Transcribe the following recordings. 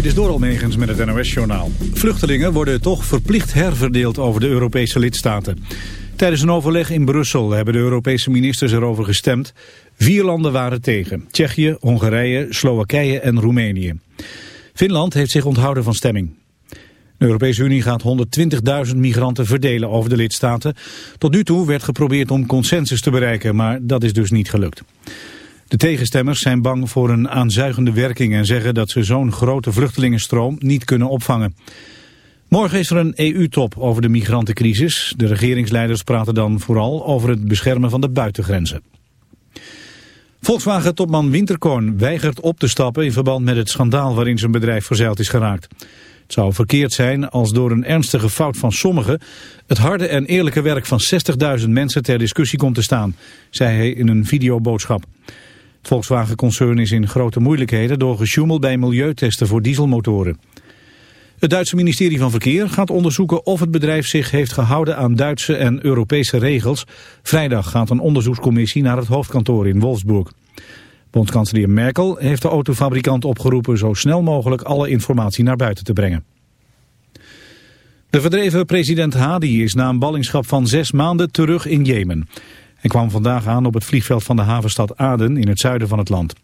Dit is door Almegens met het NOS-journaal. Vluchtelingen worden toch verplicht herverdeeld over de Europese lidstaten. Tijdens een overleg in Brussel hebben de Europese ministers erover gestemd. Vier landen waren tegen. Tsjechië, Hongarije, Slowakije en Roemenië. Finland heeft zich onthouden van stemming. De Europese Unie gaat 120.000 migranten verdelen over de lidstaten. Tot nu toe werd geprobeerd om consensus te bereiken, maar dat is dus niet gelukt. De tegenstemmers zijn bang voor een aanzuigende werking en zeggen dat ze zo'n grote vluchtelingenstroom niet kunnen opvangen. Morgen is er een EU-top over de migrantencrisis. De regeringsleiders praten dan vooral over het beschermen van de buitengrenzen. Volkswagen-topman Winterkorn weigert op te stappen in verband met het schandaal waarin zijn bedrijf verzeild is geraakt. Het zou verkeerd zijn als door een ernstige fout van sommigen het harde en eerlijke werk van 60.000 mensen ter discussie komt te staan, zei hij in een videoboodschap. Het Volkswagen-concern is in grote moeilijkheden door gesjoemel bij milieutesten voor dieselmotoren. Het Duitse ministerie van Verkeer gaat onderzoeken of het bedrijf zich heeft gehouden aan Duitse en Europese regels. Vrijdag gaat een onderzoekscommissie naar het hoofdkantoor in Wolfsburg. Bondskanselier Merkel heeft de autofabrikant opgeroepen zo snel mogelijk alle informatie naar buiten te brengen. De verdreven president Hadi is na een ballingschap van zes maanden terug in Jemen. Hij kwam vandaag aan op het vliegveld van de havenstad Aden in het zuiden van het land.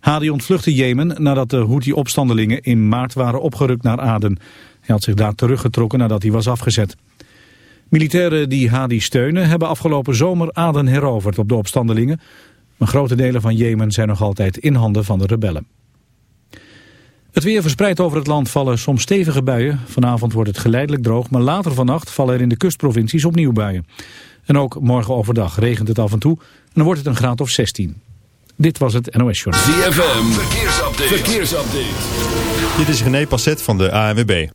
Hadi ontvluchtte Jemen nadat de Houthi-opstandelingen in maart waren opgerukt naar Aden. Hij had zich daar teruggetrokken nadat hij was afgezet. Militairen die Hadi steunen hebben afgelopen zomer Aden heroverd op de opstandelingen. Maar grote delen van Jemen zijn nog altijd in handen van de rebellen. Het weer verspreidt over het land vallen soms stevige buien. Vanavond wordt het geleidelijk droog, maar later vannacht vallen er in de kustprovincies opnieuw buien. En ook morgen overdag regent het af en toe en dan wordt het een graad of 16. Dit was het NOS Journal. ZFM, verkeersupdate. verkeersupdate. Dit is René Passet van de ANWB.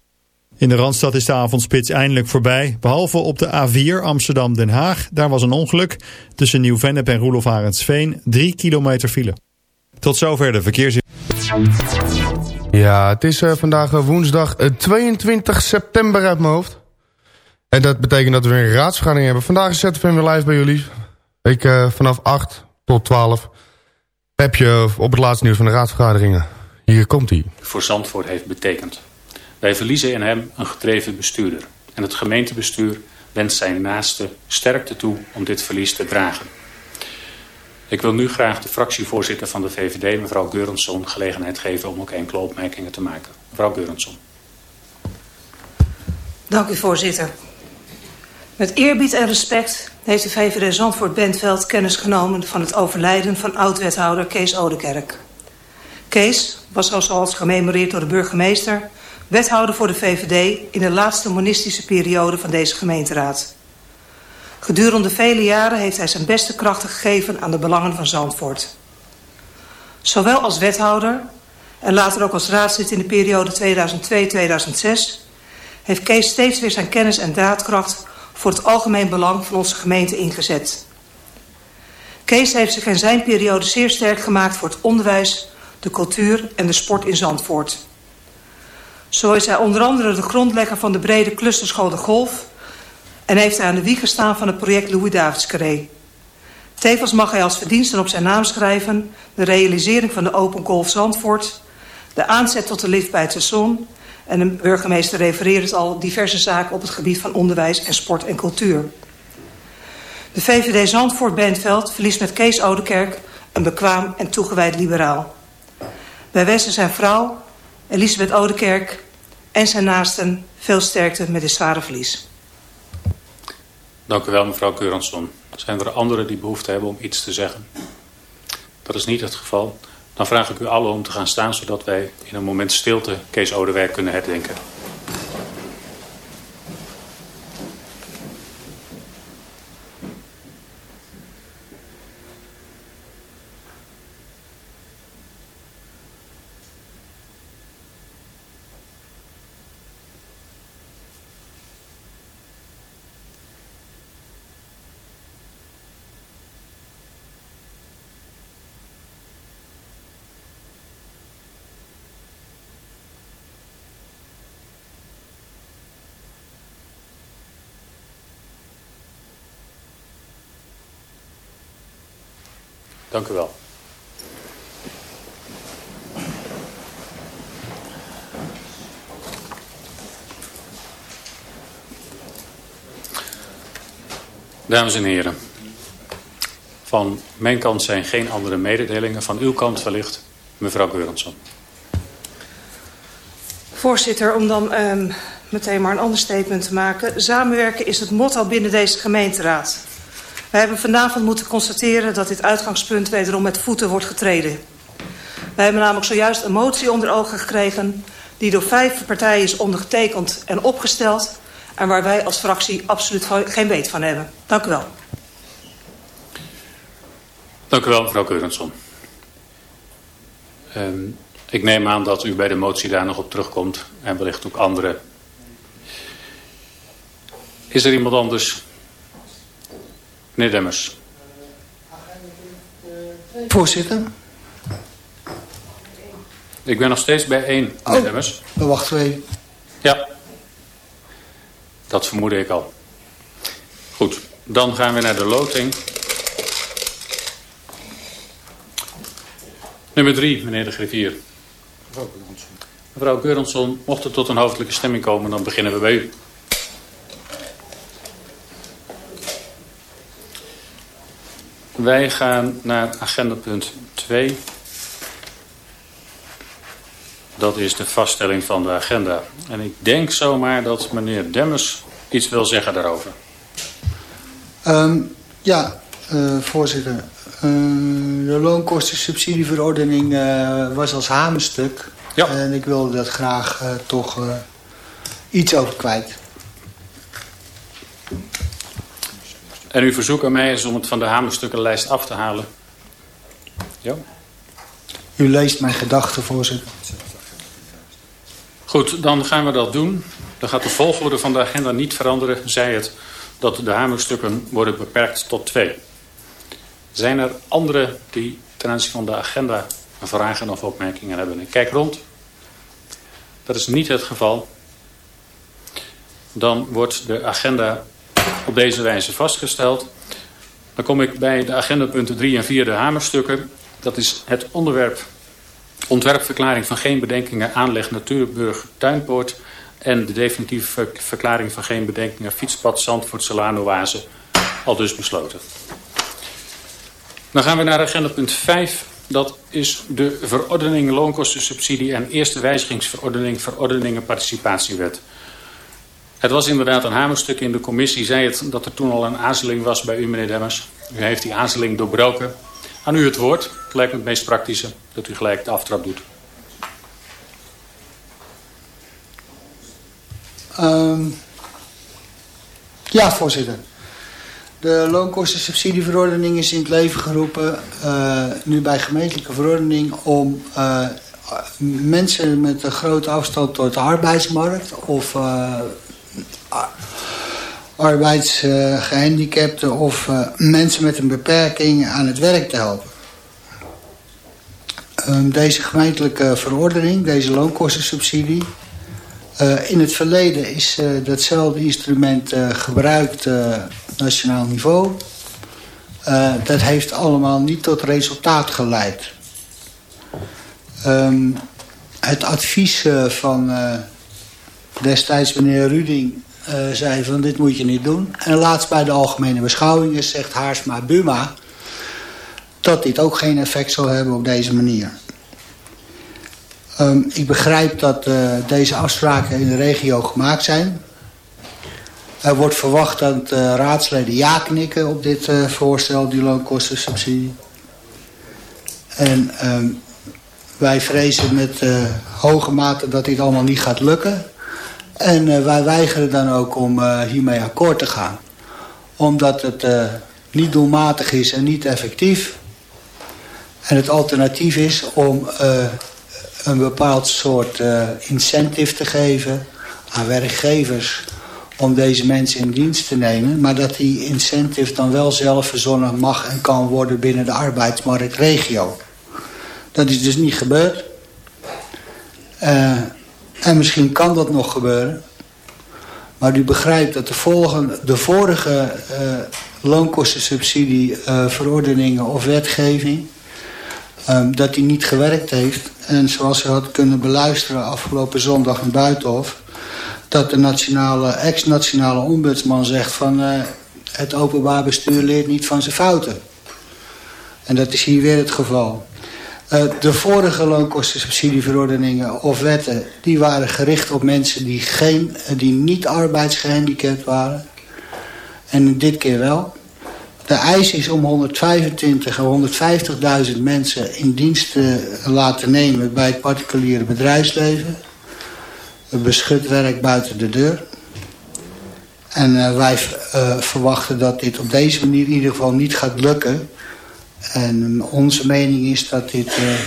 In de Randstad is de avondspits eindelijk voorbij. Behalve op de A4 Amsterdam-Den Haag. Daar was een ongeluk. Tussen Nieuw-Vennep en Roelof Arendsveen. 3 kilometer file. Tot zover de verkeers... Ja, het is uh, vandaag eh, woensdag 22 eh, september uit mijn hoofd. En dat betekent dat we weer een raadsvergadering hebben. Vandaag is ZFM weer live bij jullie. Ik uh, vanaf 8 tot 12 heb je op het laatste nieuws van de raadsvergaderingen. Hier komt hij. Voor Zandvoort heeft betekend. Wij verliezen in hem een gedreven bestuurder. En het gemeentebestuur wenst zijn naaste sterkte toe om dit verlies te dragen. Ik wil nu graag de fractievoorzitter van de VVD, mevrouw Geurensson, gelegenheid geven om ook enkele opmerkingen te maken. Mevrouw Geurensson. Dank u, voorzitter. Met eerbied en respect heeft de VVD Zandvoort Bentveld kennis genomen van het overlijden van oud-wethouder Kees Odekerk. Kees was zoals gememoreerd door de burgemeester wethouder voor de VVD in de laatste monistische periode van deze gemeenteraad. Gedurende vele jaren heeft hij zijn beste krachten gegeven aan de belangen van Zandvoort. Zowel als wethouder en later ook als raadslid in de periode 2002-2006 heeft Kees steeds weer zijn kennis en daadkracht voor het algemeen belang van onze gemeente ingezet. Kees heeft zich in zijn periode zeer sterk gemaakt voor het onderwijs, de cultuur en de sport in Zandvoort. Zo is hij onder andere de grondlegger van de brede clusterschool De Golf en heeft hij aan de wieg gestaan van het project Louis Davids. Tevens mag hij als verdiensten op zijn naam schrijven de realisering van de Open Golf Zandvoort, de aanzet tot de lift bij het en de burgemeester refereert al diverse zaken op het gebied van onderwijs en sport en cultuur. De VVD Zandvoort Bentveld verliest met Kees Oudekerk een bekwaam en toegewijd liberaal. Wij wensen zijn vrouw, Elisabeth Oudekerk en zijn naasten veel sterkte met dit zware verlies. Dank u wel, mevrouw Keuransson. Zijn er anderen die behoefte hebben om iets te zeggen? Dat is niet het geval. Dan vraag ik u allen om te gaan staan, zodat wij in een moment stilte Kees Oudewerk kunnen herdenken. Dank u wel. Dames en heren, van mijn kant zijn geen andere mededelingen. Van uw kant wellicht, mevrouw Geurensson. Voorzitter, om dan um, meteen maar een ander statement te maken. Samenwerken is het motto binnen deze gemeenteraad. We hebben vanavond moeten constateren dat dit uitgangspunt wederom met voeten wordt getreden. We hebben namelijk zojuist een motie onder ogen gekregen... die door vijf partijen is ondergetekend en opgesteld... en waar wij als fractie absoluut geen weet van hebben. Dank u wel. Dank u wel, mevrouw Keurensson. Um, ik neem aan dat u bij de motie daar nog op terugkomt en wellicht ook andere. Is er iemand anders? Meneer Demmers. Voorzitter. Ik ben nog steeds bij één, meneer oh, Demmers. Dan wachten we even. Ja. Dat vermoedde ik al. Goed, dan gaan we naar de loting. Nummer drie, meneer de griffier. Mevrouw Geurensson, mocht het tot een hoofdelijke stemming komen, dan beginnen we bij u. Wij gaan naar agenda punt 2. Dat is de vaststelling van de agenda. En ik denk zomaar dat meneer Demmers iets wil zeggen daarover. Um, ja, uh, voorzitter. Uh, de loonkostensubsidieverordening uh, was als hamerstuk. Ja. En ik wilde dat graag toch iets over kwijt. En uw verzoek aan mij is om het van de hamerstukkenlijst af te halen. Ja. U leest mijn gedachten, voorzitter. Goed, dan gaan we dat doen. Dan gaat de volgorde van de agenda niet veranderen, zij het dat de hamerstukken worden beperkt tot twee. Zijn er anderen die ten aanzien van de agenda vragen of opmerkingen hebben? Ik kijk rond. Dat is niet het geval. Dan wordt de agenda op deze wijze vastgesteld. Dan kom ik bij de agendapunten 3 en 4, de hamerstukken. Dat is het onderwerp ontwerpverklaring van geen bedenkingen aanleg Natuurburg Tuinpoort en de definitieve verklaring van geen bedenkingen fietspad Zandvoort Salanoase al dus besloten. Dan gaan we naar agenda punt 5. Dat is de verordening loonkostensubsidie en eerste wijzigingsverordening verordeningen participatiewet. Het was inderdaad een hamerstuk in de commissie. Zei het dat er toen al een aarzeling was bij u, meneer Demmers. U heeft die aarzeling doorbroken. Aan u het woord. Het lijkt me het meest praktische dat u gelijk de aftrap doet. Um, ja, voorzitter. De loonkostensubsidieverordening is in het leven geroepen, uh, nu bij gemeentelijke verordening, om uh, mensen met een grote afstand tot de arbeidsmarkt of uh, arbeidsgehandicapten of mensen met een beperking aan het werk te helpen. Um, deze gemeentelijke verordening, deze loonkostensubsidie, uh, in het verleden is uh, datzelfde instrument gebruikt nationaal niveau. dat heeft allemaal niet tot resultaat geleid. Um, het advies van destijds meneer Ruding zei van dit moet je niet doen. En laatst bij de algemene beschouwingen zegt Haarsma Buma dat dit ook geen effect zal hebben op deze manier. Um, ik begrijp dat uh, deze afspraken in de regio gemaakt zijn. Er wordt verwacht dat uh, raadsleden ja knikken op dit uh, voorstel, die loonkostensubsidie. En um, wij vrezen met hoge mate dat dit allemaal niet gaat lukken. En wij weigeren dan ook om hiermee akkoord te gaan. Omdat het niet doelmatig is en niet effectief. En het alternatief is om een bepaald soort incentive te geven aan werkgevers om deze mensen in dienst te nemen. Maar dat die incentive dan wel zelf verzonnen mag en kan worden binnen de arbeidsmarktregio. Dat is dus niet gebeurd. En misschien kan dat nog gebeuren. Maar u begrijpt dat de, de vorige uh, loonkostensubsidie verordeningen of wetgeving... Um, dat die niet gewerkt heeft. En zoals u had kunnen beluisteren afgelopen zondag in Buitenhof... dat de nationale, ex-nationale ombudsman zegt van... Uh, het openbaar bestuur leert niet van zijn fouten. En dat is hier weer het geval. Uh, de vorige loonkostensubsidieverordeningen of wetten... die waren gericht op mensen die, geen, die niet arbeidsgehandicapt waren. En dit keer wel. De eis is om 125 en 150.000 mensen in dienst te laten nemen... bij het particuliere bedrijfsleven. Beschut werk buiten de deur. En uh, wij verwachten dat dit op deze manier in ieder geval niet gaat lukken... En onze mening is dat dit uh,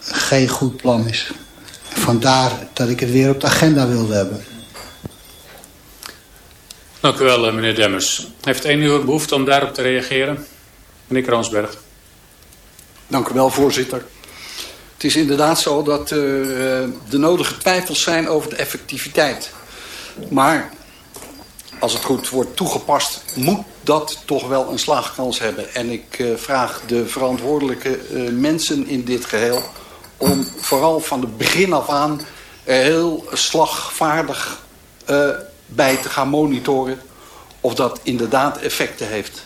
geen goed plan is. Vandaar dat ik het weer op de agenda wilde hebben. Dank u wel, eh, meneer Demmers. Heeft één uur behoefte om daarop te reageren? Meneer Kroonsberg. Dank u wel, voorzitter. Het is inderdaad zo dat er uh, de nodige twijfels zijn over de effectiviteit. Maar als het goed wordt toegepast, moet dat toch wel een slaagkans hebben. En ik uh, vraag de verantwoordelijke uh, mensen in dit geheel... om vooral van het begin af aan er heel slagvaardig uh, bij te gaan monitoren... of dat inderdaad effecten heeft.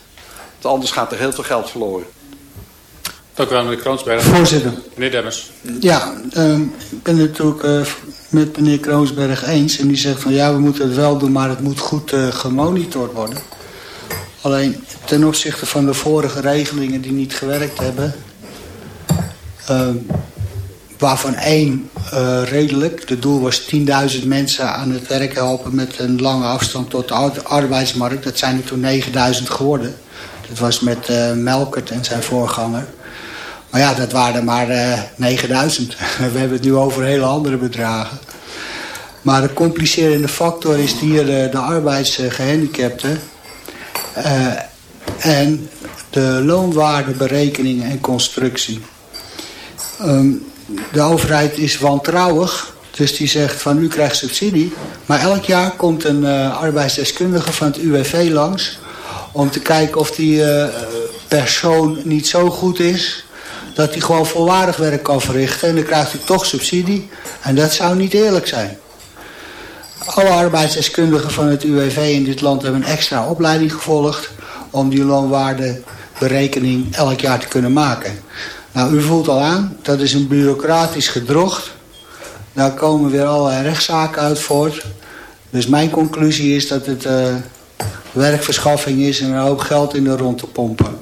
Want anders gaat er heel veel geld verloren. Dank u wel, meneer Kroonsberg. Voorzitter. Meneer Demmers. Ja, um, ik ben het ook uh, met meneer Kroonsberg eens. En die zegt van ja, we moeten het wel doen, maar het moet goed uh, gemonitord worden. Alleen ten opzichte van de vorige regelingen die niet gewerkt hebben... Um, waarvan één uh, redelijk. De doel was 10.000 mensen aan het werk helpen met een lange afstand tot de arbeidsmarkt. Dat zijn er toen 9.000 geworden. Dat was met uh, Melkert en zijn voorganger. Maar ja, dat waren er maar uh, 9000. We hebben het nu over hele andere bedragen. Maar de complicerende factor is hier de arbeidsgehandicapten. Uh, en de loonwaardeberekening en constructie. Um, de overheid is wantrouwig. Dus die zegt van u krijgt subsidie. Maar elk jaar komt een uh, arbeidsdeskundige van het UWV langs. Om te kijken of die uh, persoon niet zo goed is dat hij gewoon volwaardig werk kan verrichten. En dan krijgt hij toch subsidie. En dat zou niet eerlijk zijn. Alle arbeidsdeskundigen van het UWV in dit land hebben een extra opleiding gevolgd... om die loonwaardeberekening elk jaar te kunnen maken. Nou, u voelt al aan, dat is een bureaucratisch gedrocht. Daar komen weer allerlei rechtszaken uit voort. Dus mijn conclusie is dat het uh, werkverschaffing is... en een hoop geld in de rond te pompen.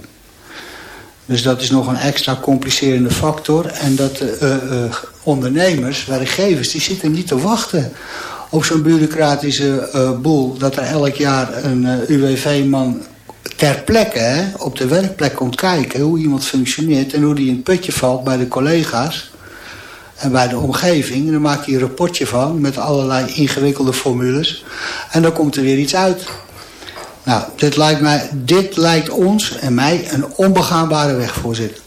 Dus dat is nog een extra complicerende factor. En dat uh, uh, ondernemers, werkgevers, die zitten niet te wachten op zo'n bureaucratische uh, boel... dat er elk jaar een uh, UWV-man ter plekke op de werkplek komt kijken... hoe iemand functioneert en hoe die in het putje valt bij de collega's... en bij de omgeving. En dan maakt hij een rapportje van met allerlei ingewikkelde formules. En dan komt er weer iets uit... Nou, dit lijkt, mij, dit lijkt ons en mij een onbegaanbare weg, voorzitter.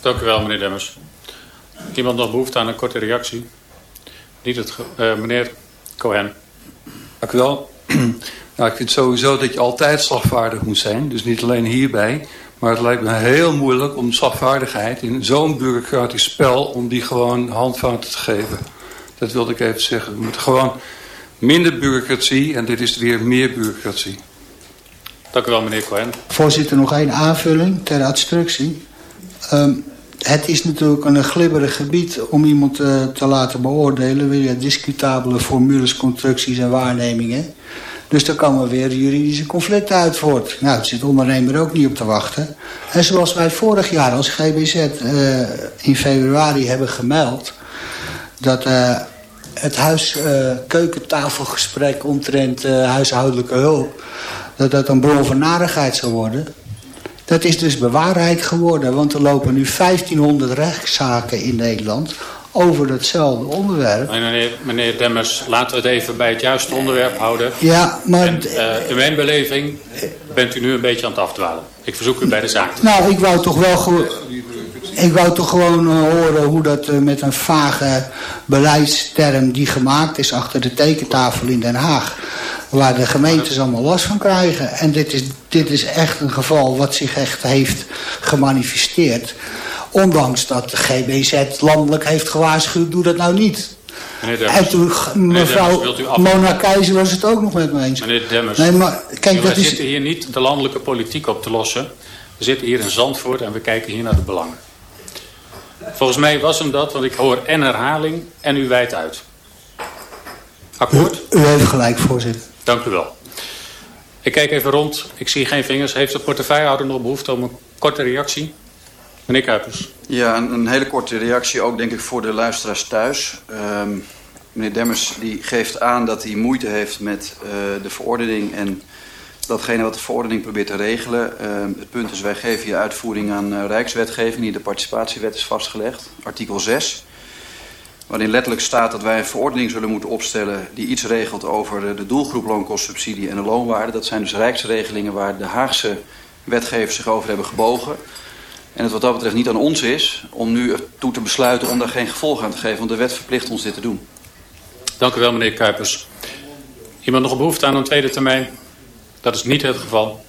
Dank u wel, meneer Demmers. Iemand nog behoefte aan een korte reactie? Niet het, uh, meneer Cohen. Dank u wel. nou, ik vind sowieso dat je altijd slagvaardig moet zijn. Dus niet alleen hierbij. Maar het lijkt me heel moeilijk om slagvaardigheid in zo'n bureaucratisch spel... om die gewoon handvaten te geven. Dat wilde ik even zeggen. We moeten gewoon minder bureaucratie en dit is weer meer bureaucratie. Dank u wel, meneer Cohen. Voorzitter, nog één aanvulling ter instructie. Um, het is natuurlijk een glibberig gebied om iemand uh, te laten beoordelen... via discutabele formules, constructies en waarnemingen. Dus daar komen weer juridische conflicten uit voort. Nou, daar zit de ondernemer ook niet op te wachten. En zoals wij vorig jaar als GBZ uh, in februari hebben gemeld... dat uh, het huis-keukentafelgesprek omtrent huishoudelijke hulp dat dat een bron van narigheid zou worden. Dat is dus bewaarheid geworden, want er lopen nu 1500 rechtszaken in Nederland over datzelfde onderwerp. Meneer, meneer Demmers, laten we het even bij het juiste onderwerp houden. Ja, maar... En, uh, in mijn beleving bent u nu een beetje aan het afdwalen. Ik verzoek u bij de zaak te Nou, ik wou toch wel... Ik wou toch gewoon uh, horen hoe dat uh, met een vage beleidsterm die gemaakt is achter de tekentafel in Den Haag waar de gemeentes allemaal last van krijgen. En dit is, dit is echt een geval wat zich echt heeft gemanifesteerd. Ondanks dat de GBZ landelijk heeft gewaarschuwd, doe dat nou niet. En toen, mevrouw Mona Keizer was het ook nog met me eens. Meneer Demmers, nee, maar, kijk, dat we zitten hier niet de landelijke politiek op te lossen. We zitten hier in Zandvoort en we kijken hier naar de belangen. Volgens mij was hem dat, want ik hoor en herhaling en u wijt uit. Akkoord? U, u heeft gelijk, voorzitter. Dank u wel. Ik kijk even rond. Ik zie geen vingers. Heeft de portefeuillehouder nog behoefte om een korte reactie? Meneer Kuipers. Ja, een, een, hele korte reactie ook denk ik voor de luisteraars thuis. Um, meneer Demmers die geeft aan dat hij moeite heeft met uh, de verordening en datgene wat de verordening probeert te regelen. Uh, het punt is, wij geven hier uitvoering aan uh, Rijkswetgeving die de participatiewet is vastgelegd, artikel 6. Waarin letterlijk staat dat wij een verordening zullen moeten opstellen die iets regelt over de doelgroep loonkostsubsidie en de loonwaarde. Dat zijn dus rijksregelingen waar de Haagse wetgevers zich over hebben gebogen. En het wat dat betreft niet aan ons is om nu toe te besluiten om daar geen gevolg aan te geven. Want de wet verplicht ons dit te doen. Dank u wel meneer Kuipers. Iemand nog behoefte aan een tweede termijn? Dat is niet het geval.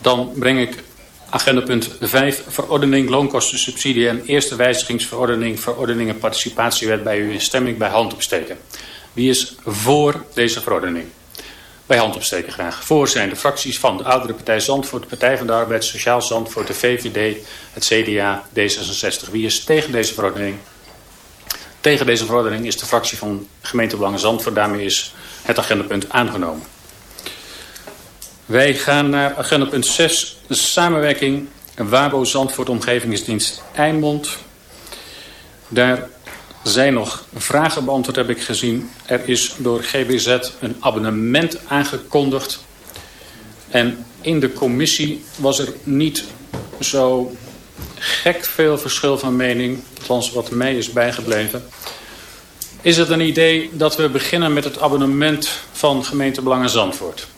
Dan breng ik agenda punt 5, verordening loonkostensubsidie en eerste wijzigingsverordening, verordening en participatiewet bij u in stemming bij hand opsteken. Wie is voor deze verordening? bij hand opsteken graag. Voor zijn de fracties van de Oudere Partij Zandvoort, de Partij van de Arbeid, Sociaal Zandvoort, de VVD, het CDA, D66. Wie is tegen deze verordening? Tegen deze verordening is de fractie van gemeentebelangen Zandvoort. Daarmee is het agendapunt aangenomen. Wij gaan naar agendapunt 6, de samenwerking Wabo Zandvoort Omgevingsdienst Eimond. Daar zijn nog vragen beantwoord, heb ik gezien. Er is door GBZ een abonnement aangekondigd. En in de commissie was er niet zo gek veel verschil van mening. Althans wat mij is bijgebleven. Is het een idee dat we beginnen met het abonnement van gemeente Belangen Zandvoort?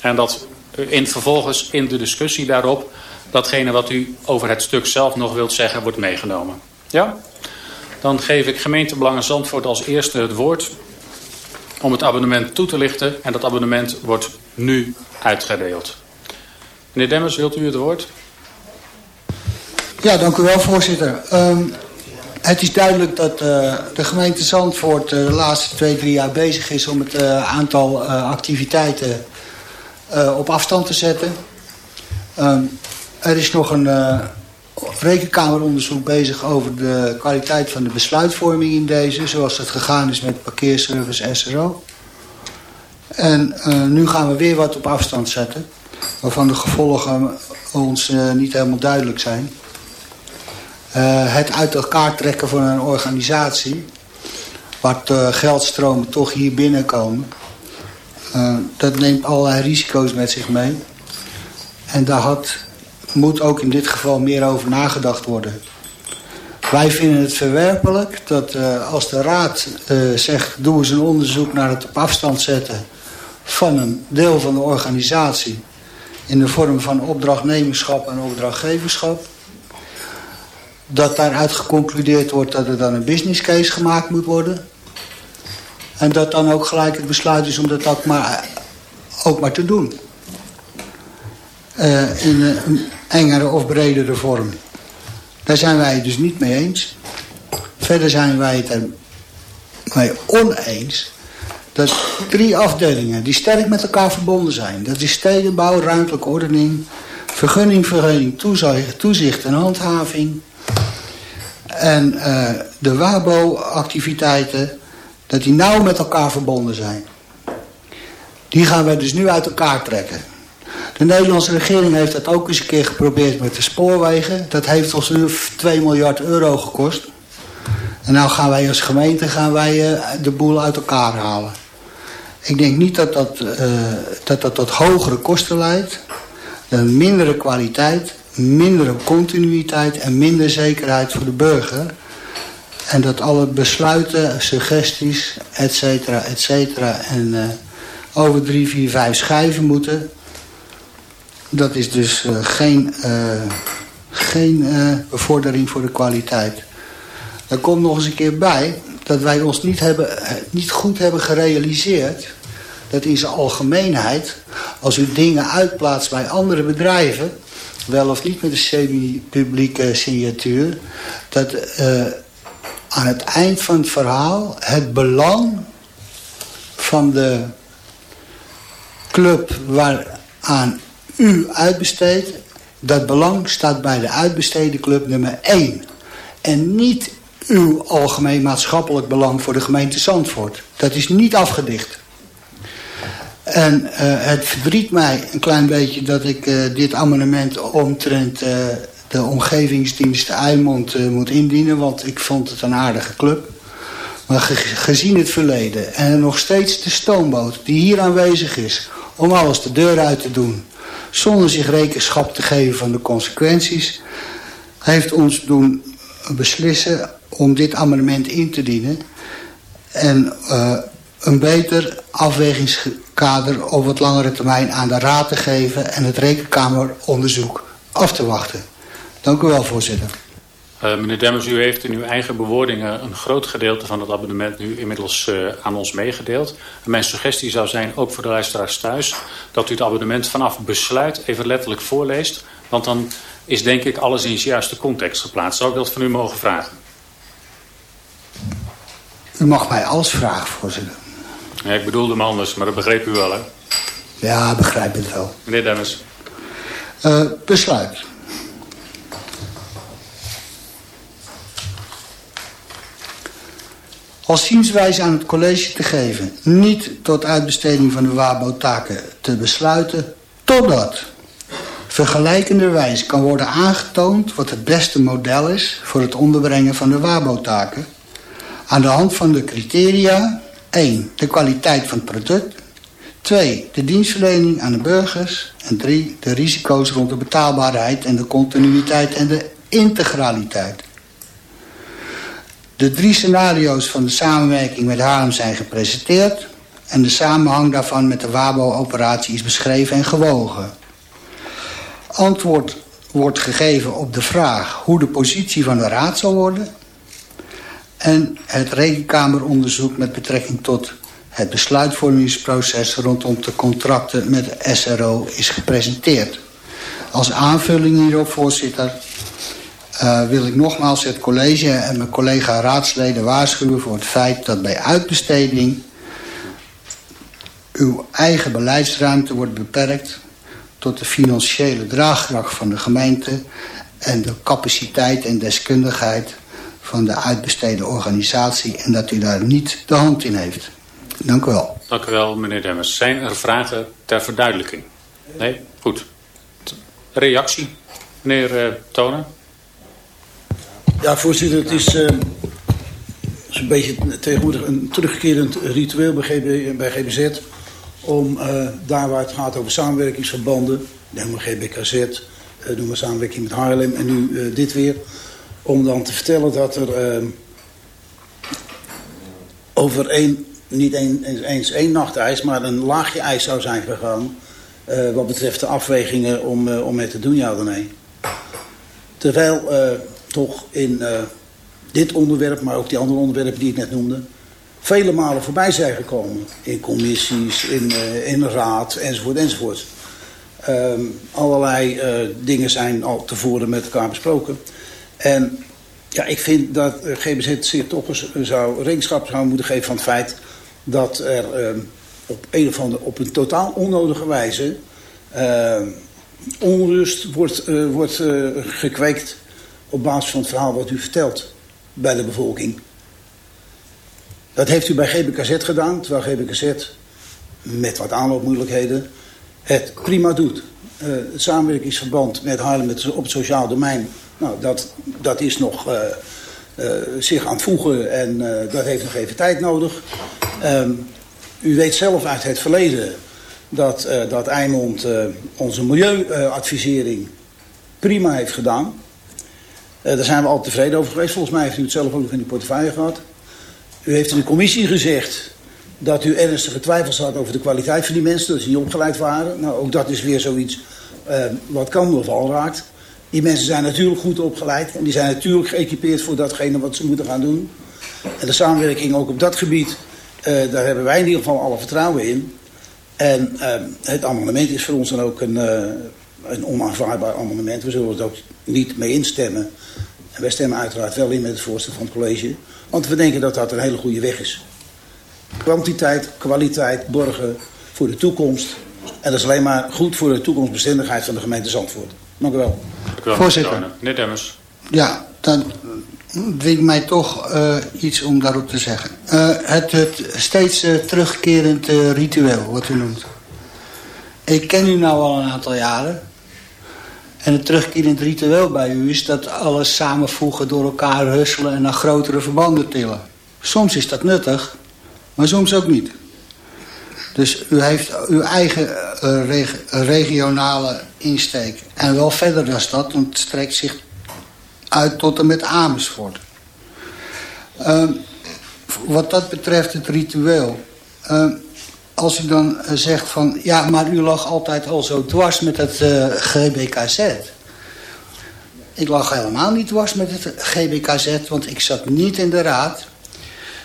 En dat in, vervolgens in de discussie daarop... datgene wat u over het stuk zelf nog wilt zeggen wordt meegenomen. Ja? Dan geef ik gemeentebelangen Zandvoort als eerste het woord om het abonnement toe te lichten. En dat abonnement wordt nu uitgedeeld. Meneer Demmers, wilt u het woord? Ja, dank u wel, voorzitter. Um, het is duidelijk dat uh, de gemeente Zandvoort uh, de laatste twee, drie jaar bezig is... om het uh, aantal activiteiten op afstand te zetten. Um, er is nog een rekenkameronderzoek bezig over de kwaliteit van de besluitvorming in deze. Zoals het gegaan is met parkeerservice SRO. En uh, nu gaan we weer wat op afstand zetten. Waarvan de gevolgen ons niet helemaal duidelijk zijn. Het uit elkaar trekken van een organisatie. Waar geldstromen toch hier binnenkomen. Dat neemt allerlei risico's met zich mee. En daar had moet ook in dit geval meer over nagedacht worden. Wij vinden het verwerpelijk dat uh, als de raad uh, zegt... doe eens een onderzoek naar het op afstand zetten van een deel van de organisatie... in de vorm van opdrachtnemerschap en opdrachtgeverschap... dat daaruit geconcludeerd wordt dat er dan een business case gemaakt moet worden... en dat dan ook gelijk het besluit is om dat ook maar, ook maar te doen... Uh, in een engere of bredere vorm. Daar zijn wij het dus niet mee eens. Verder zijn wij het er mee oneens dat drie afdelingen die sterk met elkaar verbonden zijn. Dat is stedenbouw, ruimtelijke ordening, vergunning, vergunning, toezicht, en handhaving. En uh, de WABO-activiteiten, dat die nauw met elkaar verbonden zijn. Die gaan we dus nu uit elkaar trekken. De Nederlandse regering heeft dat ook eens een keer geprobeerd met de spoorwegen. Dat heeft ons nu 2 miljard euro gekost. En nou gaan wij als gemeente gaan wij, uh, de boel uit elkaar halen. Ik denk niet dat dat, uh, dat, dat tot hogere kosten leidt. Een mindere kwaliteit, mindere continuïteit en minder zekerheid voor de burger. En dat alle besluiten, suggesties, et cetera, et cetera... en uh, over drie, vier, vijf schijven moeten. Dat is dus uh, geen, uh, geen bevordering voor de kwaliteit. Er komt nog eens een keer bij dat wij ons niet, hebben, niet goed hebben gerealiseerd... dat in zijn algemeenheid, als u dingen uitplaatst bij andere bedrijven... wel of niet met een semi-publieke signatuur... dat aan het eind van het verhaal het belang van de club waaraan u uitbesteedt, dat belang staat bij de uitbesteden club nummer 1. En niet uw algemeen maatschappelijk belang voor de gemeente Zandvoort. Dat is niet afgedicht. En uh, het verdriet mij een klein beetje dat ik uh, dit amendement omtrent uh, de omgevingsdienst Eimond moet indienen. Want ik vond het een aardige club. Maar ge gezien het verleden en nog steeds de stoomboot die hier aanwezig is om alles de deur uit te doen zonder zich rekenschap te geven van de consequenties, heeft ons doen beslissen om dit amendement in te dienen en uh, een beter afwegingskader op wat langere termijn aan de Raad te geven en het rekenkameronderzoek af te wachten. Dank u wel, voorzitter. Uh, meneer Demmers, u heeft in uw eigen bewoordingen een groot gedeelte van het abonnement nu inmiddels uh, aan ons meegedeeld. En mijn suggestie zou zijn, ook voor de luisteraars thuis, dat u het abonnement vanaf besluit even letterlijk voorleest. Want dan is denk ik alles in zijn juiste context geplaatst. Zou ik dat van u mogen vragen? U mag mij alles vragen, voorzitter. Ja, ik bedoelde hem anders, maar dat begreep u wel, hè? Ja, begrijp het wel. Meneer Demmers. Uh, besluit. Als zienswijze aan het college te geven. Niet tot uitbesteding van de WABO-taken te besluiten, totdat vergelijkenderwijs kan worden aangetoond wat het beste model is voor het onderbrengen van de WABO-taken. Aan de hand van de criteria 1. De kwaliteit van het product. 2. De dienstverlening aan de burgers. En 3. De risico's rond de betaalbaarheid en de continuïteit en de integraliteit. De drie scenario's van de samenwerking met Haarlem zijn gepresenteerd... en de samenhang daarvan met de WABO-operatie is beschreven en gewogen. Antwoord wordt gegeven op de vraag hoe de positie van de Raad zal worden... en het rekenkameronderzoek met betrekking tot het besluitvormingsproces... rondom de contracten met de SRO is gepresenteerd. Als aanvulling hierop, voorzitter... Uh, wil ik nogmaals het college en mijn collega raadsleden waarschuwen voor het feit dat bij uitbesteding uw eigen beleidsruimte wordt beperkt tot de financiële draagkracht van de gemeente en de capaciteit en deskundigheid van de uitbesteden organisatie en dat u daar niet de hand in heeft. Dank u wel. Dank u wel, meneer Demmers. Zijn er vragen ter verduidelijking? Nee? Goed. Reactie, meneer uh, Tonen? Ja, voorzitter, het is, uh, is een beetje tegenwoordig een terugkerend ritueel bij, bij GBZ. Om uh, daar waar het gaat over samenwerkingsverbanden, neem maar GBKZ, uh, doen we samenwerking met Haarlem en nu dit weer. Om dan te vertellen dat er over één, niet een, eens één nacht ijs, maar een laagje ijs zou zijn gegaan. wat betreft de afwegingen om, om mee te doen, ja of nee. Terwijl toch in uh, dit onderwerp, maar ook die andere onderwerpen die ik net noemde, vele malen voorbij zijn gekomen. In commissies, in, uh, in raad, enzovoort, enzovoort. Um, allerlei uh, dingen zijn al tevoren met elkaar besproken. En ja, ik vind dat GBZ zich toch zou rekenschap zou moeten geven van het feit dat er uh, op een of andere, op een totaal onnodige wijze uh, onrust wordt, wordt gekweekt op basis van het verhaal wat u vertelt bij de bevolking. Dat heeft u bij GBKZ gedaan, terwijl GBKZ met wat aanloopmoeilijkheden het prima doet. Uh, het samenwerkingsverband met Haarlem op het sociaal domein, nou, dat, dat is nog uh, uh, zich aan het voegen en dat heeft nog even tijd nodig. Um, u weet zelf uit het verleden dat, dat Eimond onze milieuadvisering prima heeft gedaan. Uh, daar zijn we al tevreden over geweest. Volgens mij heeft u het zelf ook nog in uw portefeuille gehad. U heeft in de commissie gezegd dat u ernstige twijfels had over de kwaliteit van die mensen. Dat ze niet opgeleid waren. Nou, ook dat is weer zoiets uh, wat kan of al raakt. Die mensen zijn natuurlijk goed opgeleid. En die zijn natuurlijk geëquipeerd voor datgene wat ze moeten gaan doen. En de samenwerking ook op dat gebied, uh, daar hebben wij in ieder geval alle vertrouwen in. En het amendement is voor ons dan ook een, een onaanvaardbaar amendement. We zullen het ook niet mee instemmen. En wij stemmen uiteraard wel in met het voorstel van het college. Want we denken dat dat een hele goede weg is. Kwantiteit, kwaliteit, borgen voor de toekomst. En dat is alleen maar goed voor de toekomstbestendigheid van de gemeente Zandvoort. Dank u wel. Dank u wel, Voorzitter. meneer Demmers. Ja, dan dwingt mij toch eh, iets om daarop te zeggen. Eh, het, het steeds eh, terugkerend eh, ritueel, wat u noemt. Ik ken u nou al een aantal jaren. En het terugkerend ritueel bij u is dat alles samenvoegen, door elkaar husselen en naar grotere verbanden tillen. Soms is dat nuttig, maar soms ook niet. Dus u heeft uw eigen eh, reg- regionale insteek. En wel verder dan dat, want het strekt zich uit tot en met Amersfoort. Ehm, wat dat betreft het ritueel. ehm, als u dan eh, zegt van... ja, maar u lag altijd al zo dwars met het eh, GBKZ. Ik lag helemaal niet dwars met het GBKZ... want ik zat niet in de raad.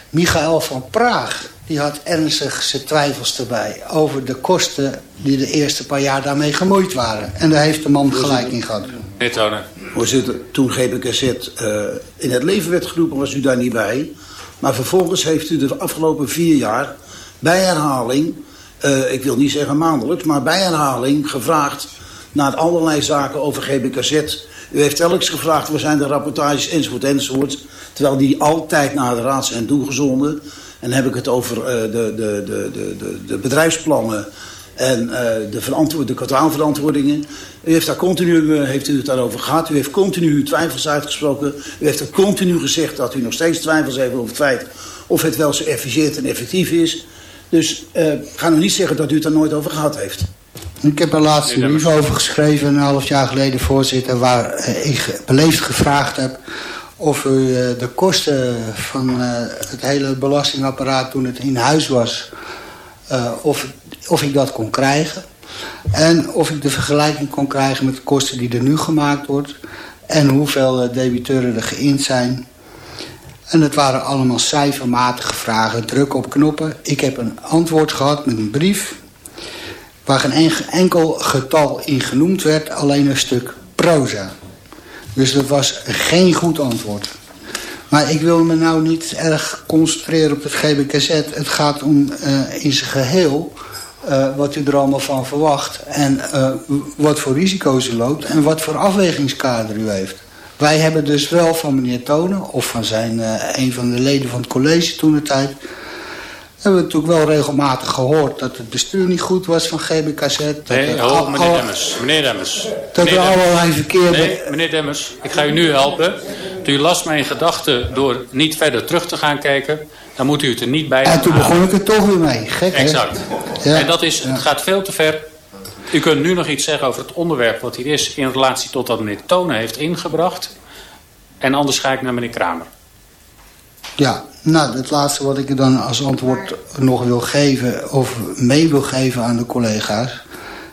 Michael van Praag die had ernstig zijn twijfels erbij... over de kosten die de eerste paar jaar daarmee gemoeid waren. En daar heeft de man gelijk in gehad. Meneer. Voorzitter, toen GBKZ eh, in het leven werd geroepen was u daar niet bij. Maar vervolgens heeft u de afgelopen vier jaar bij herhaling... eh, ik wil niet zeggen maandelijks, maar bij herhaling gevraagd... naar allerlei zaken over GBKZ. U heeft telkens gevraagd, waar zijn de rapportages enzovoort enzovoort. Terwijl die altijd naar de raad zijn toegezonden. En dan heb ik het over eh, de, de, de, de, de, bedrijfsplannen en eh, de, verantwoord, de kwartaalverantwoordingen. U heeft daar continu heeft u het daarover gehad. U heeft continu uw twijfels uitgesproken. U heeft er continu gezegd dat u nog steeds twijfels heeft over het feit of het wel zo efficiënt en effectief is. Dus eh, ik ga nog niet zeggen dat u het er nooit over gehad heeft. Ik heb er laatst een brief over geschreven, een half jaar geleden, voorzitter... waar eh, ik beleefd gevraagd heb of u eh, de kosten van eh, het hele belastingapparaat toen het in huis was... eh, of, of ik dat kon krijgen. En of ik de vergelijking kon krijgen met de kosten die er nu gemaakt wordt... en hoeveel debiteuren er geïnd zijn... En het waren allemaal cijfermatige vragen, druk op knoppen. Ik heb een antwoord gehad met een brief waar geen en- enkel getal in genoemd werd, alleen een stuk proza. Dus dat was geen goed antwoord. Maar ik wil me nou niet erg concentreren op het GBKZ. Het gaat om eh, in zijn geheel eh, wat u er allemaal van verwacht... en eh, wat voor risico's u loopt en wat voor afwegingskader u heeft. Wij hebben dus wel van meneer Tonen, of van zijn, eh, een van de leden van het college toen de tijd... hebben we natuurlijk wel regelmatig gehoord dat het bestuur niet goed was van GBKZ. dat Nee, al- meneer Demmers. Meneer Demmers. Dat Meneer er allerlei verkeerde... Nee, meneer Demmers, ik ga u nu helpen. U las mijn gedachten door niet verder terug te gaan kijken. Dan moet u het er niet bij En toen begon ik er toch weer mee. Gek? Exact. Ja. En dat is, het gaat veel te ver. U kunt nu nog iets zeggen over het onderwerp wat hier is... in relatie tot wat meneer Tonen heeft ingebracht. En anders ga ik naar meneer Kramer. Ja, nou, het laatste wat ik er dan als antwoord nog wil geven... of mee wil geven aan de collega's...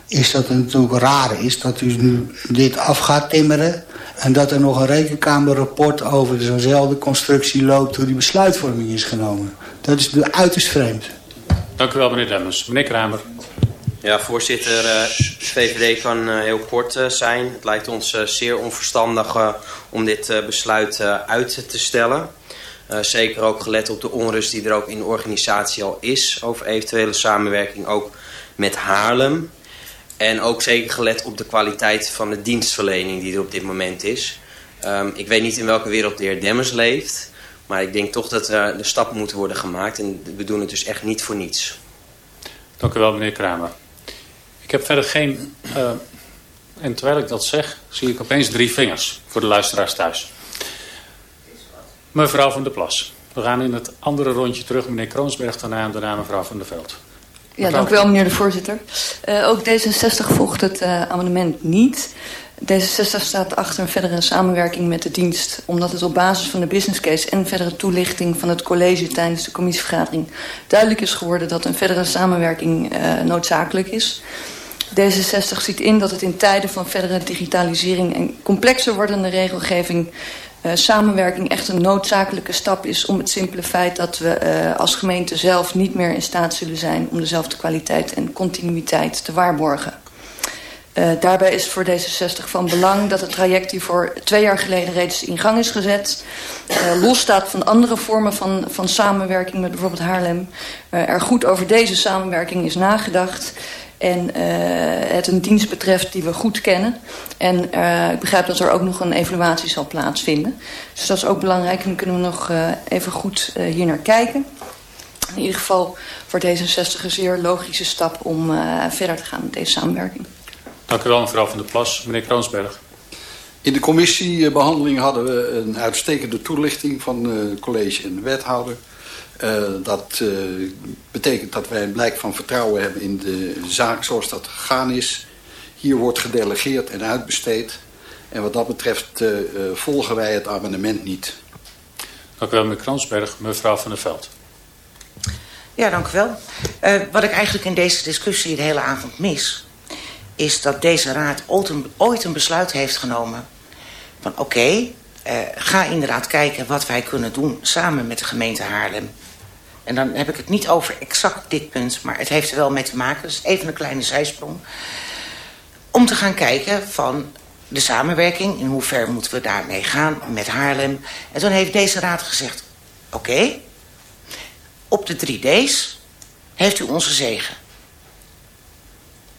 is dat het natuurlijk raar is dat u nu dit af gaat timmeren... en dat er nog een rekenkamerrapport over zo'nzelfde constructie loopt... hoe die besluitvorming is genomen. Dat is uiterst vreemd. Dank u wel, meneer Demmers. Meneer Kramer. Ja, voorzitter, eh VVD kan eh, heel kort eh, zijn. Het lijkt ons zeer onverstandig om dit besluit uit te stellen. Zeker ook gelet op de onrust die er ook in de organisatie al is over eventuele samenwerking ook met Haarlem. En ook zeker gelet op de kwaliteit van de dienstverlening die er op dit moment is. Ehm, ik weet niet in welke wereld de heer Demmers leeft. Maar ik denk toch dat er de stappen moeten worden gemaakt. En we doen het dus echt niet voor niets. Dank u wel, meneer Kramer. Ik heb verder geen... eh, en terwijl ik dat zeg, zie ik opeens drie vingers voor de luisteraars thuis. Mevrouw van der Plas. We gaan in het andere rondje terug. Meneer Kroonsberg daarna en daarna mevrouw van der Veld. Ja, dank u wel, meneer de voorzitter. Eh, ook D66 volgt het eh, amendement niet. D66 staat achter een verdere samenwerking met de dienst... omdat het op basis van de business case en verdere toelichting van het college... tijdens de commissievergadering duidelijk is geworden... dat een verdere samenwerking noodzakelijk is. D66 ziet in dat het in tijden van verdere digitalisering... en complexer wordende regelgeving... Uh, samenwerking echt een noodzakelijke stap is om het simpele feit dat we uh, als gemeente zelf niet meer in staat zullen zijn om dezelfde kwaliteit en continuïteit te waarborgen. Uh, daarbij is voor D66 van belang dat het traject die voor twee jaar geleden reeds in gang is gezet... Uh, losstaat van andere vormen van, van samenwerking met bijvoorbeeld Haarlem. Uh, er goed over deze samenwerking is nagedacht... En het een dienst betreft die we goed kennen. En ik begrijp dat er ook nog een evaluatie zal plaatsvinden. Dus dat is ook belangrijk. En dan kunnen we nog even goed hier naar kijken. In ieder geval voor D66 een zeer logische stap om verder te gaan met deze samenwerking. Dank u wel, mevrouw Van der Plas. Meneer Kroonsberg. In de commissiebehandeling hadden we een uitstekende toelichting van het college en de wethouder. Uh, dat uh, betekent dat wij een blijk van vertrouwen hebben in de zaak zoals dat gegaan is. Hier wordt gedelegeerd en uitbesteed. En wat dat betreft uh, volgen wij het amendement niet. Dank u wel, meneer Kransberg. Mevrouw van der Veld. Ja, dank u wel. wat ik eigenlijk in deze discussie de hele avond mis... is dat deze raad ooit een, besluit heeft genomen... van oké, okay, ga inderdaad kijken wat wij kunnen doen samen met de gemeente Haarlem... En dan heb ik het niet over exact dit punt, maar het heeft er wel mee te maken. Dus even een kleine zijsprong. Om te gaan kijken van de samenwerking, in hoever moeten we daarmee gaan met Haarlem. En toen heeft deze raad gezegd, oké, op de 3D's heeft u onze zegen.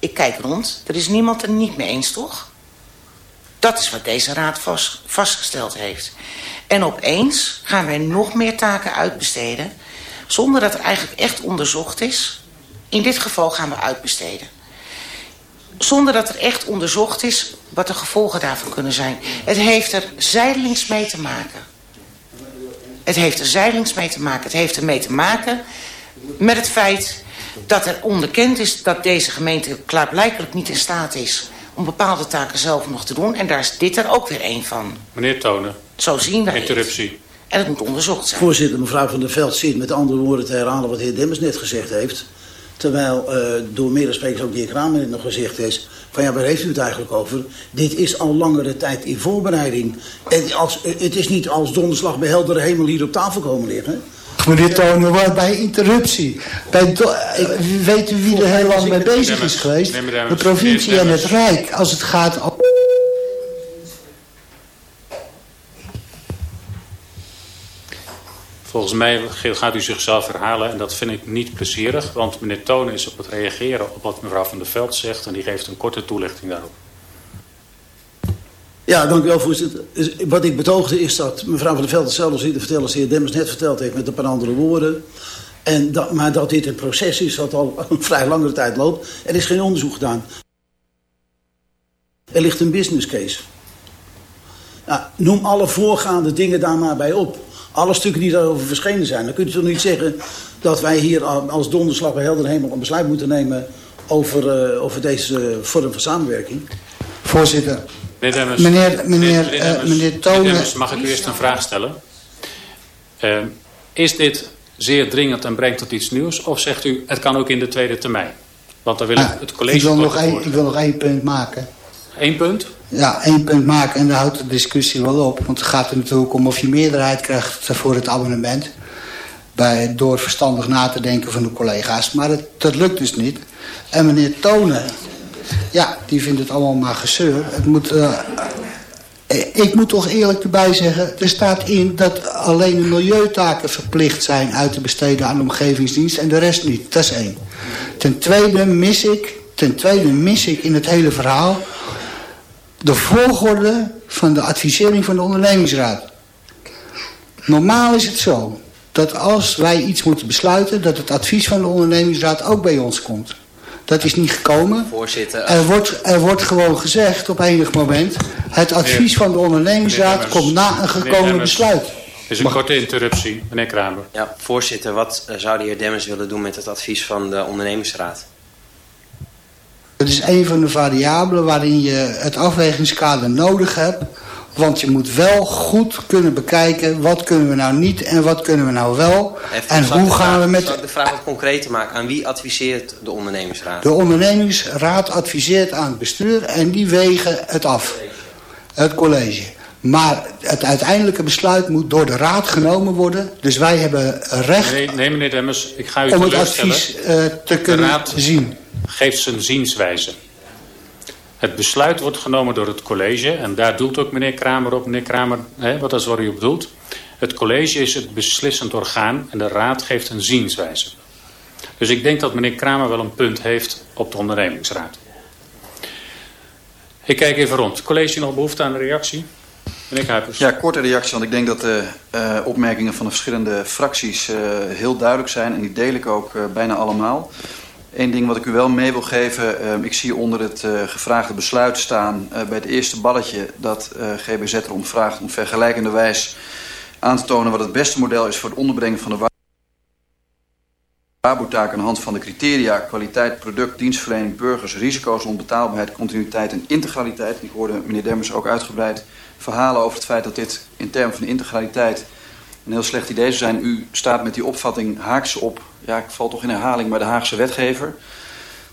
Ik kijk rond, er is niemand er niet mee eens, toch? Dat is wat deze raad vast, vastgesteld heeft. En opeens gaan wij nog meer taken uitbesteden zonder dat er eigenlijk echt onderzocht is. In dit geval gaan we uitbesteden. Zonder dat er echt onderzocht is wat de gevolgen daarvan kunnen zijn. Het heeft er zijdelings mee te maken. Het heeft er zijdelings mee te maken. Het heeft er mee te maken met het feit dat er onderkend is dat deze gemeente klaarblijkelijk niet in staat is om bepaalde taken zelf nog te doen. En daar is dit er ook weer één van. Meneer Tonen. Zo zien wij Interruptie. Het. En het moet onderzocht zijn. Voorzitter, mevrouw van der Veld zit met andere woorden te herhalen wat de heer Demmers net gezegd heeft. Terwijl uh, door meerdere sprekers ook de heer Kramer net nog gezegd is... van ja, waar heeft u het eigenlijk over? Dit is al langere tijd in voorbereiding. En als, het is niet als donderslag bij heldere hemel hier op tafel komen liggen. Meneer Tonen, bij interruptie. Bij weet u wie er heel lang mee bezig is geweest? De provincie en het Rijk. Als het gaat om... Volgens mij gaat u zichzelf herhalen en dat vind ik niet plezierig. Want meneer Tonen is op het reageren op wat mevrouw Van der Veld zegt... en die geeft een korte toelichting daarop. Ja, dank u wel, voorzitter. Wat ik betoogde is dat mevrouw Van der Veld hetzelfde ziet te vertellen... als de heer Demmers net verteld heeft met een paar andere woorden. En dat, maar dat dit een proces is dat al een vrij langere tijd loopt. Er is geen onderzoek gedaan. Er ligt een business case. Nou, noem alle voorgaande dingen daar maar bij op alle stukken die daarover verschenen zijn. Dan kunt u toch niet zeggen dat wij hier als donderslag bij helder hemel een besluit moeten nemen over, uh, over deze vorm van samenwerking. Voorzitter. Meneer Demmers, meneer, meneer, meneer, uh, meneer Tonen... Demmers, mag ik u eerst een vraag stellen? Uh, is dit zeer dringend en brengt het iets nieuws? Of zegt u, het kan ook in de tweede termijn? Want dan wil ik het college... Ik wil, nog één, ik wil nog één punt maken. Eén punt? Ja, één punt maken en daar houdt de discussie wel op. Want het gaat er natuurlijk om of je meerderheid krijgt voor het abonnement. Bij, door verstandig na te denken van de collega's. Maar dat, dat lukt dus niet. En meneer Tonen, ja, die vindt het allemaal maar gezeur. Het moet, uh, ik moet toch eerlijk erbij zeggen... er staat in dat alleen de milieutaken verplicht zijn... uit te besteden aan de omgevingsdienst en de rest niet. Dat is één. Ten tweede mis ik, ten tweede mis ik in het hele verhaal de volgorde van de advisering van de ondernemingsraad. Normaal is het zo dat als wij iets moeten besluiten... dat het advies van de ondernemingsraad ook bij ons komt. Dat is niet gekomen. Voorzitter. Er wordt, er wordt gewoon gezegd op enig moment... het advies van de ondernemingsraad komt na een gekomen besluit. is een korte interruptie, meneer Kramer. Ja, voorzitter, wat zou de heer Demmers willen doen met het advies van de ondernemingsraad? Het is een van de variabelen waarin je het afwegingskader nodig hebt. Want je moet wel goed kunnen bekijken wat kunnen we nou niet en wat kunnen we nou wel. en hoe gaan we met... de vraag wat concreet te maken. Aan wie adviseert de ondernemingsraad? De ondernemingsraad adviseert aan het bestuur en die wegen het af. Het college. Maar het uiteindelijke besluit moet door de raad genomen worden. Dus wij hebben recht nee, nee meneer Demmers, ik ga u om het advies uh, te kunnen zien geeft zijn zienswijze. Het besluit wordt genomen door het college. En daar doelt ook meneer Kramer op. Meneer Kramer, hè, wat is waar u op doelt? Het college is het beslissend orgaan en de raad geeft een zienswijze. Dus ik denk dat meneer Kramer wel een punt heeft op de ondernemingsraad. Ik kijk even rond. College nog behoefte aan een reactie? Meneer Kuipers. Ja, korte reactie, want ik denk dat de uh, opmerkingen van de verschillende fracties uh, heel duidelijk zijn. En die deel ik ook bijna allemaal. Eén ding wat ik u wel mee wil geven. ik zie onder het gevraagde besluit staan bij het eerste balletje... dat GBZ erom vraagt om vergelijkende wijs aan te tonen... wat het beste model is voor het onderbrengen van de waarborgtaak aan de hand van de criteria... kwaliteit, product, dienstverlening, burgers, risico's, onbetaalbaarheid, continuïteit en integraliteit. Ik hoorde meneer Demmers ook uitgebreid verhalen over het feit dat dit in termen van integraliteit een heel slecht idee zou zijn. U staat met die opvatting haaks op, ja ik val toch in herhaling, maar de Haagse wetgever.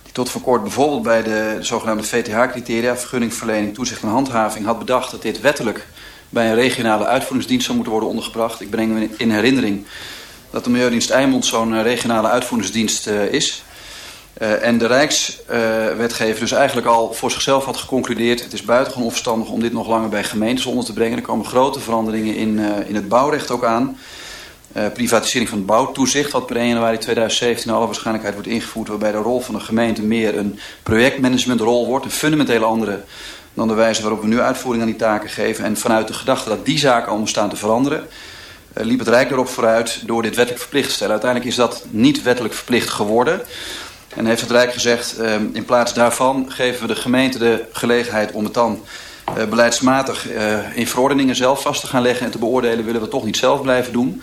Die tot voor kort bijvoorbeeld bij de, de zogenaamde VTH-criteria, vergunningverlening, toezicht en handhaving, had bedacht dat dit wettelijk bij een regionale uitvoeringsdienst zou moeten worden ondergebracht. Ik breng in herinnering dat de Milieudienst Eimond zo'n regionale uitvoeringsdienst uh, is. Uh, en de Rijkswetgever dus eigenlijk al voor zichzelf had geconcludeerd... het is buitengewoon onverstandig om dit nog langer bij gemeentes onder te brengen. Er komen grote veranderingen in, uh, in het bouwrecht ook aan. privatisering van het bouwtoezicht wat per 1 januari 2017 alle waarschijnlijkheid wordt ingevoerd... waarbij de rol van de gemeente meer een projectmanagementrol wordt. Een fundamentele andere dan de wijze waarop we nu uitvoering aan die taken geven. En vanuit de gedachte dat die zaken allemaal staan te veranderen... liep het Rijk erop vooruit door dit wettelijk verplicht te stellen. Uiteindelijk is dat niet wettelijk verplicht geworden... En heeft het Rijk gezegd, uh, in plaats daarvan geven we de gemeente de gelegenheid om het dan uh, beleidsmatig uh, in verordeningen zelf vast te gaan leggen en te beoordelen willen we toch niet zelf blijven doen.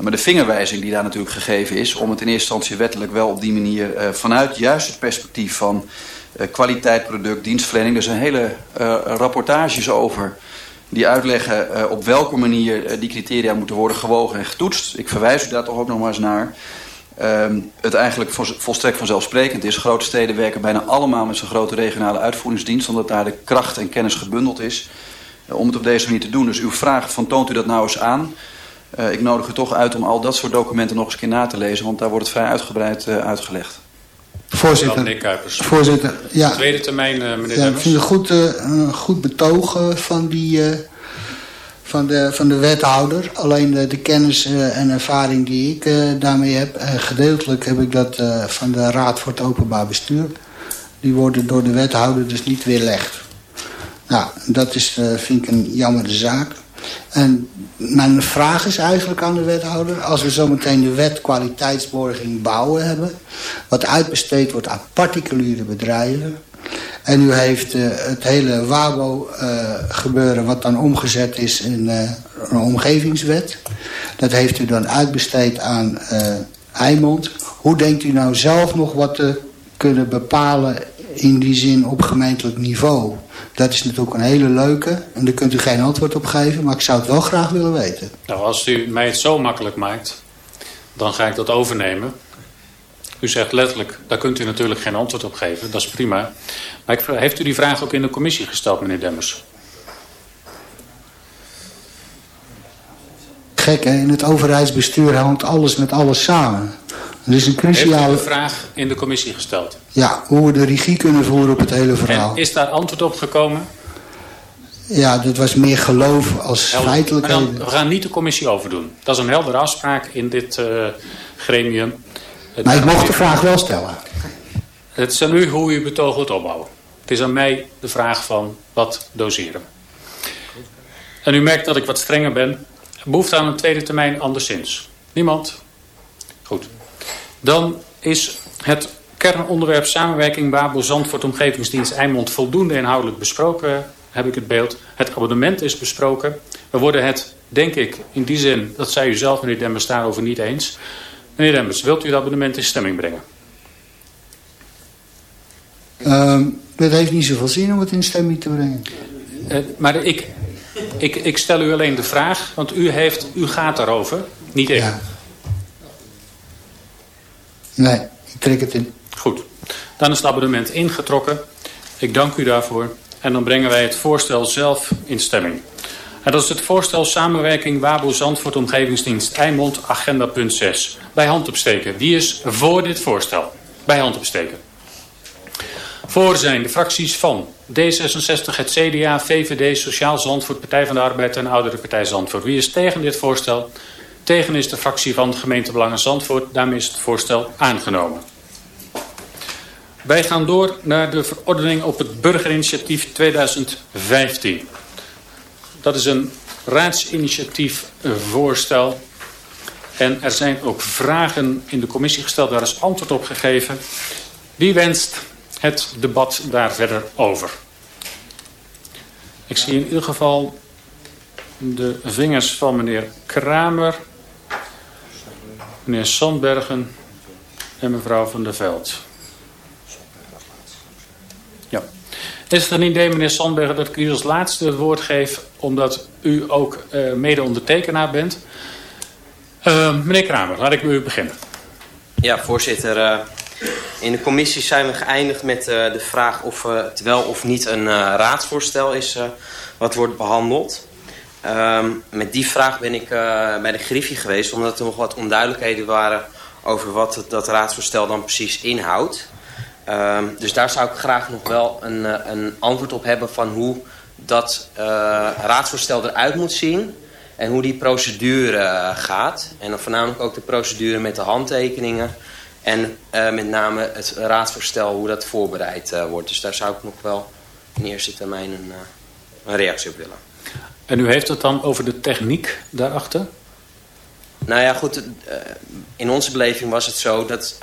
Maar de vingerwijzing die daar natuurlijk gegeven is om het in eerste instantie wettelijk wel op die manier vanuit juist het perspectief van kwaliteit, product, dienstverlening. Er zijn hele rapportages over die uitleggen op welke manier die criteria moeten worden gewogen en getoetst. Ik verwijs u daar toch ook nog maar eens naar. Um, het eigenlijk volstrekt vanzelfsprekend is. Grote steden werken bijna allemaal met zo'n grote regionale uitvoeringsdienst... omdat daar de kracht en kennis gebundeld is uh, om het op deze manier te doen. Dus uw vraag van toont u dat nou eens aan... Uh, ik nodig u toch uit om al dat soort documenten nog eens een keer na te lezen... want daar wordt het vrij uitgebreid uh, uitgelegd. Voorzitter, meneer Kuipers. Voorzitter, ja. Tweede termijn, meneer ja, Ik vind het goed, goed betoog van die van de, van de wethouder. Alleen de, de kennis uh, en ervaring die ik uh, daarmee heb. Gedeeltelijk heb ik dat van de Raad voor het Openbaar Bestuur. Die worden door de wethouder dus niet weerlegd. Nou, dat is, vind ik een jammere zaak. En mijn vraag is eigenlijk aan de wethouder... als we zometeen de wet kwaliteitsborging bouwen hebben... wat uitbesteed wordt aan particuliere bedrijven... En u heeft uh, het hele WABO uh, gebeuren wat dan omgezet is in uh, een omgevingswet. Dat heeft u dan uitbesteed aan Eimond. Hoe denkt u nou zelf nog wat te kunnen bepalen in die zin op gemeentelijk niveau? Dat is natuurlijk een hele leuke en daar kunt u geen antwoord op geven, maar ik zou het wel graag willen weten. Nou, als u mij het zo makkelijk maakt, dan ga ik dat overnemen. U zegt letterlijk, daar kunt u natuurlijk geen antwoord op geven. Dat is prima. Maar ik, heeft u die vraag ook in de commissie gesteld, meneer Demmers? Gek, hè? In het overheidsbestuur hangt alles met alles samen. Dat is een cruciale... Heeft u de vraag in de commissie gesteld? Ja, hoe we de regie kunnen voeren op het hele verhaal. En is daar antwoord op gekomen? Ja, dat was meer geloof als. Dan, we gaan niet de commissie overdoen. Dat is een heldere afspraak in dit uh, gremium. Maar ik mocht de vraag wel stellen. Het is aan u hoe u betoog wilt opbouwen. Het is aan mij de vraag van wat doseren. En u merkt dat ik wat strenger ben. Behoefte aan een tweede termijn anderszins. Niemand? Goed. Dan is het kernonderwerp samenwerking Babel Zandvoort Omgevingsdienst Eimond voldoende inhoudelijk besproken, heb ik het beeld. Het abonnement is besproken. We worden het, denk ik, in die zin, dat zei u zelf meneer Demmers daarover niet eens. Meneer Demmers, wilt u het abonnement in stemming brengen? Um, het heeft niet zoveel zin om het in stemming te brengen. Uh, maar ik, ik, ik stel u alleen de vraag, want u, heeft, u gaat daarover, niet ik. Ja. Nee, ik trek het in. Goed, dan is het abonnement ingetrokken. Ik dank u daarvoor. En dan brengen wij het voorstel zelf in stemming. En dat is het voorstel samenwerking Wabo Zandvoort Omgevingsdienst Eimond, agenda punt 6. Bij hand opsteken. Wie is voor dit voorstel? Bij hand opsteken. Voor zijn de fracties van D66, het CDA, VVD, Sociaal Zandvoort, Partij van de Arbeid en Oudere Partij Zandvoort. Wie is tegen dit voorstel? Tegen is de fractie van de gemeente Belangen Zandvoort. Daarmee is het voorstel aangenomen. Wij gaan door naar de verordening op het burgerinitiatief 2015. Dat is een raadsinitiatief voorstel. En er zijn ook vragen in de commissie gesteld. Daar is antwoord op gegeven. Wie wenst het debat daar verder over? Ik zie in ieder geval de vingers van meneer Kramer, meneer Sandbergen en mevrouw van der Veld. Ja. Is het een idee, meneer Sandbergen, dat ik u als laatste het woord geef... omdat u ook uh, mede-ondertekenaar bent? Uh, meneer Kramer, laat ik u beginnen. Ja, voorzitter. Uh, in de commissie zijn we geëindigd met de vraag of het wel of niet een raadsvoorstel is wat wordt behandeld. Um, met die vraag ben ik bij de Griffie geweest, omdat er nog wat onduidelijkheden waren over wat dat raadsvoorstel dan precies inhoudt. Um, dus daar zou ik graag nog wel een, een antwoord op hebben van hoe dat raadsvoorstel eruit moet zien en hoe die procedure gaat. En dan voornamelijk ook de procedure met de handtekeningen en uh, met name het raadsvoorstel, hoe dat voorbereid uh, wordt. Dus daar zou ik nog wel in eerste termijn een, uh, een reactie op willen. En u heeft het dan over de techniek daarachter? Nou ja, goed. In onze beleving was het zo dat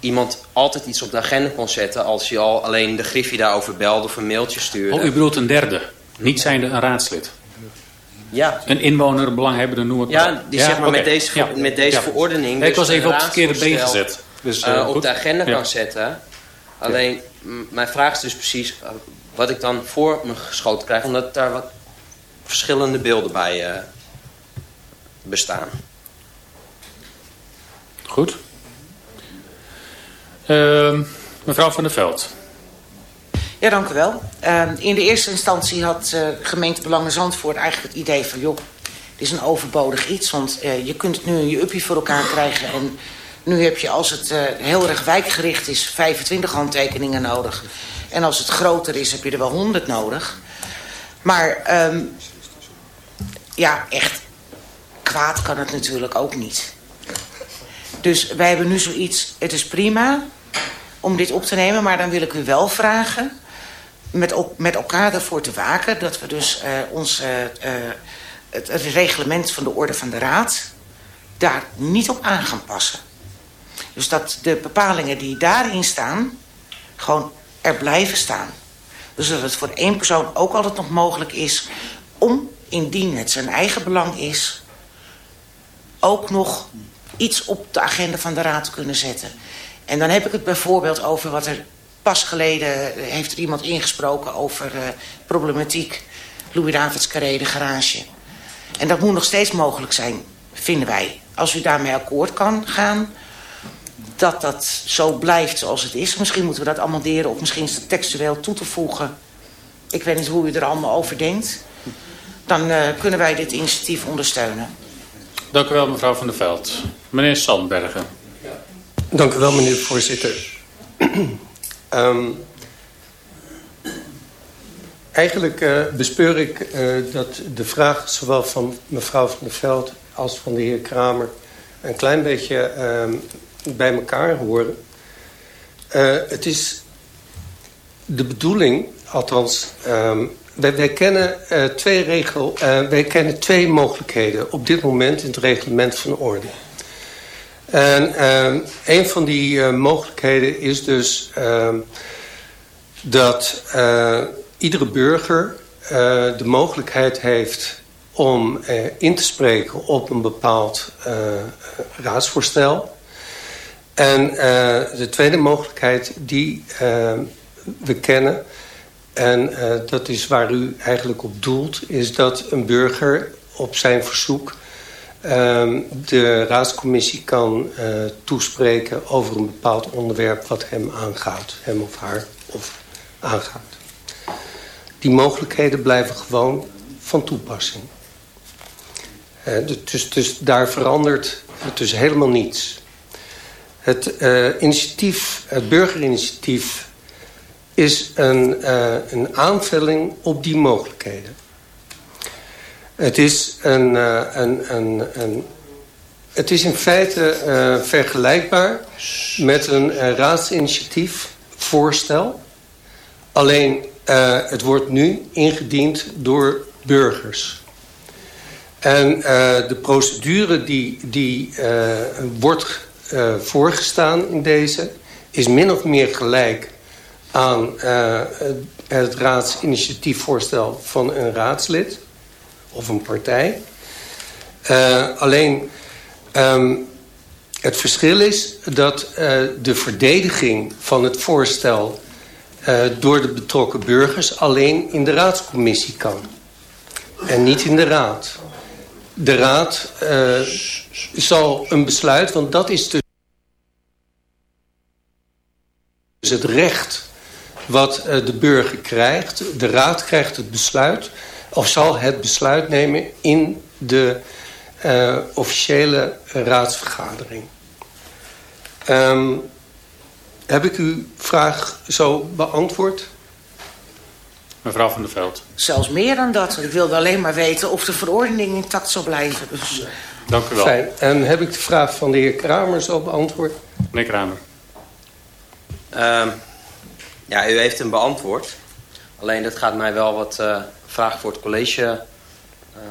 iemand altijd iets op de agenda kon zetten... als je al alleen de griffie daarover belde of een mailtje stuurde. Oh, u bedoelt een derde. Niet zijnde een raadslid. Ja. Een inwoner, belanghebbende, noem het Ja, die ja, zeg maar okay. met deze, ja. met deze ja. verordening... ik was dus even op het verkeerde been gezet. Dus, uh, uh, op de agenda kan zetten. Alleen, mijn vraag is dus precies wat ik dan voor me geschoten krijg... omdat daar wat verschillende beelden bij bestaan. Goed. Ehm, mevrouw van der Veld. Ja, dank u wel. Uh, in de eerste instantie had uh, gemeente Belangen Zandvoort eigenlijk het idee van... joh, dit is een overbodig iets, want uh, je kunt het nu in je uppie voor elkaar krijgen... en nu heb je, als het uh, heel erg wijkgericht is, 25 handtekeningen nodig. En als het groter is, heb je er wel 100 nodig. Maar um, ja, echt kwaad kan het natuurlijk ook niet. Dus wij hebben nu zoiets, het is prima om dit op te nemen... maar dan wil ik u wel vragen met, met elkaar ervoor te waken... dat we dus uh, ons, uh, uh, het, het reglement van de orde van de raad... daar niet op aan gaan passen. Dus dat de bepalingen die daarin staan... gewoon er blijven staan. Dus dat het voor één persoon ook altijd nog mogelijk is... om, indien het zijn eigen belang is... ook nog iets op de agenda van de raad kunnen zetten. En dan heb ik het bijvoorbeeld over wat er pas geleden heeft er iemand ingesproken over uh, problematiek Louis Davids Carré, garage. En dat moet nog steeds mogelijk zijn, vinden wij. Als u daarmee akkoord kan gaan, dat dat zo blijft zoals het is. Misschien moeten we dat amenderen of misschien is het textueel toe te voegen. Ik weet niet hoe u er allemaal over denkt. Dan uh, kunnen wij dit initiatief ondersteunen. Dank u wel, mevrouw Van der Veld. Meneer Sandbergen. Dank u wel, meneer voorzitter. Um, eigenlijk uh, bespeur ik uh, dat de vraag zowel van mevrouw van der Veld als van de heer Kramer een klein beetje um, bij elkaar horen. Uh, het is de bedoeling, althans, um, wij, kennen, twee regel, wij kennen twee mogelijkheden op dit moment in het reglement van orde. En uh, een van die mogelijkheden is dus uh, dat iedere burger de mogelijkheid heeft om in te spreken op een bepaald raadsvoorstel. En de tweede mogelijkheid die we kennen, en dat is waar u eigenlijk op doelt, is dat een burger op zijn verzoek Um, de raadscommissie kan uh, toespreken over een bepaald onderwerp wat hem aangaat. Hem of haar of aangaat. Die mogelijkheden blijven gewoon van toepassing. Uh, dus, dus daar verandert dus helemaal niets. Het uh, initiatief, het burgerinitiatief is een, uh, een aanvulling op die mogelijkheden. Het is, een, uh, een, een, een, het is in feite uh, vergelijkbaar met een raadsinitiatief voorstel. Alleen het wordt nu ingediend door burgers. En de procedure die, die wordt voorgestaan in deze is min of meer gelijk aan uh, het raadsinitiatiefvoorstel van een raadslid of een partij. Uh, alleen um, het verschil is dat uh, de verdediging van het voorstel door de betrokken burgers alleen in de raadscommissie kan. En niet in de raad. De raad zal een besluit, want dat is dus het recht wat uh, de burger krijgt. De raad krijgt het besluit of zal het besluit nemen in de uh, officiële raadsvergadering. Um, heb ik uw vraag zo beantwoord? Mevrouw van der Veld. Zelfs meer dan dat. Ik wilde alleen maar weten of de verordening intact zal blijven. Dus... Dank u wel. Fijn. En heb ik de vraag van de heer Kramer zo beantwoord? Meneer Kramer. Um, ja, u heeft hem beantwoord. Alleen dat gaat mij wel wat uh, vragen voor het college. Uh,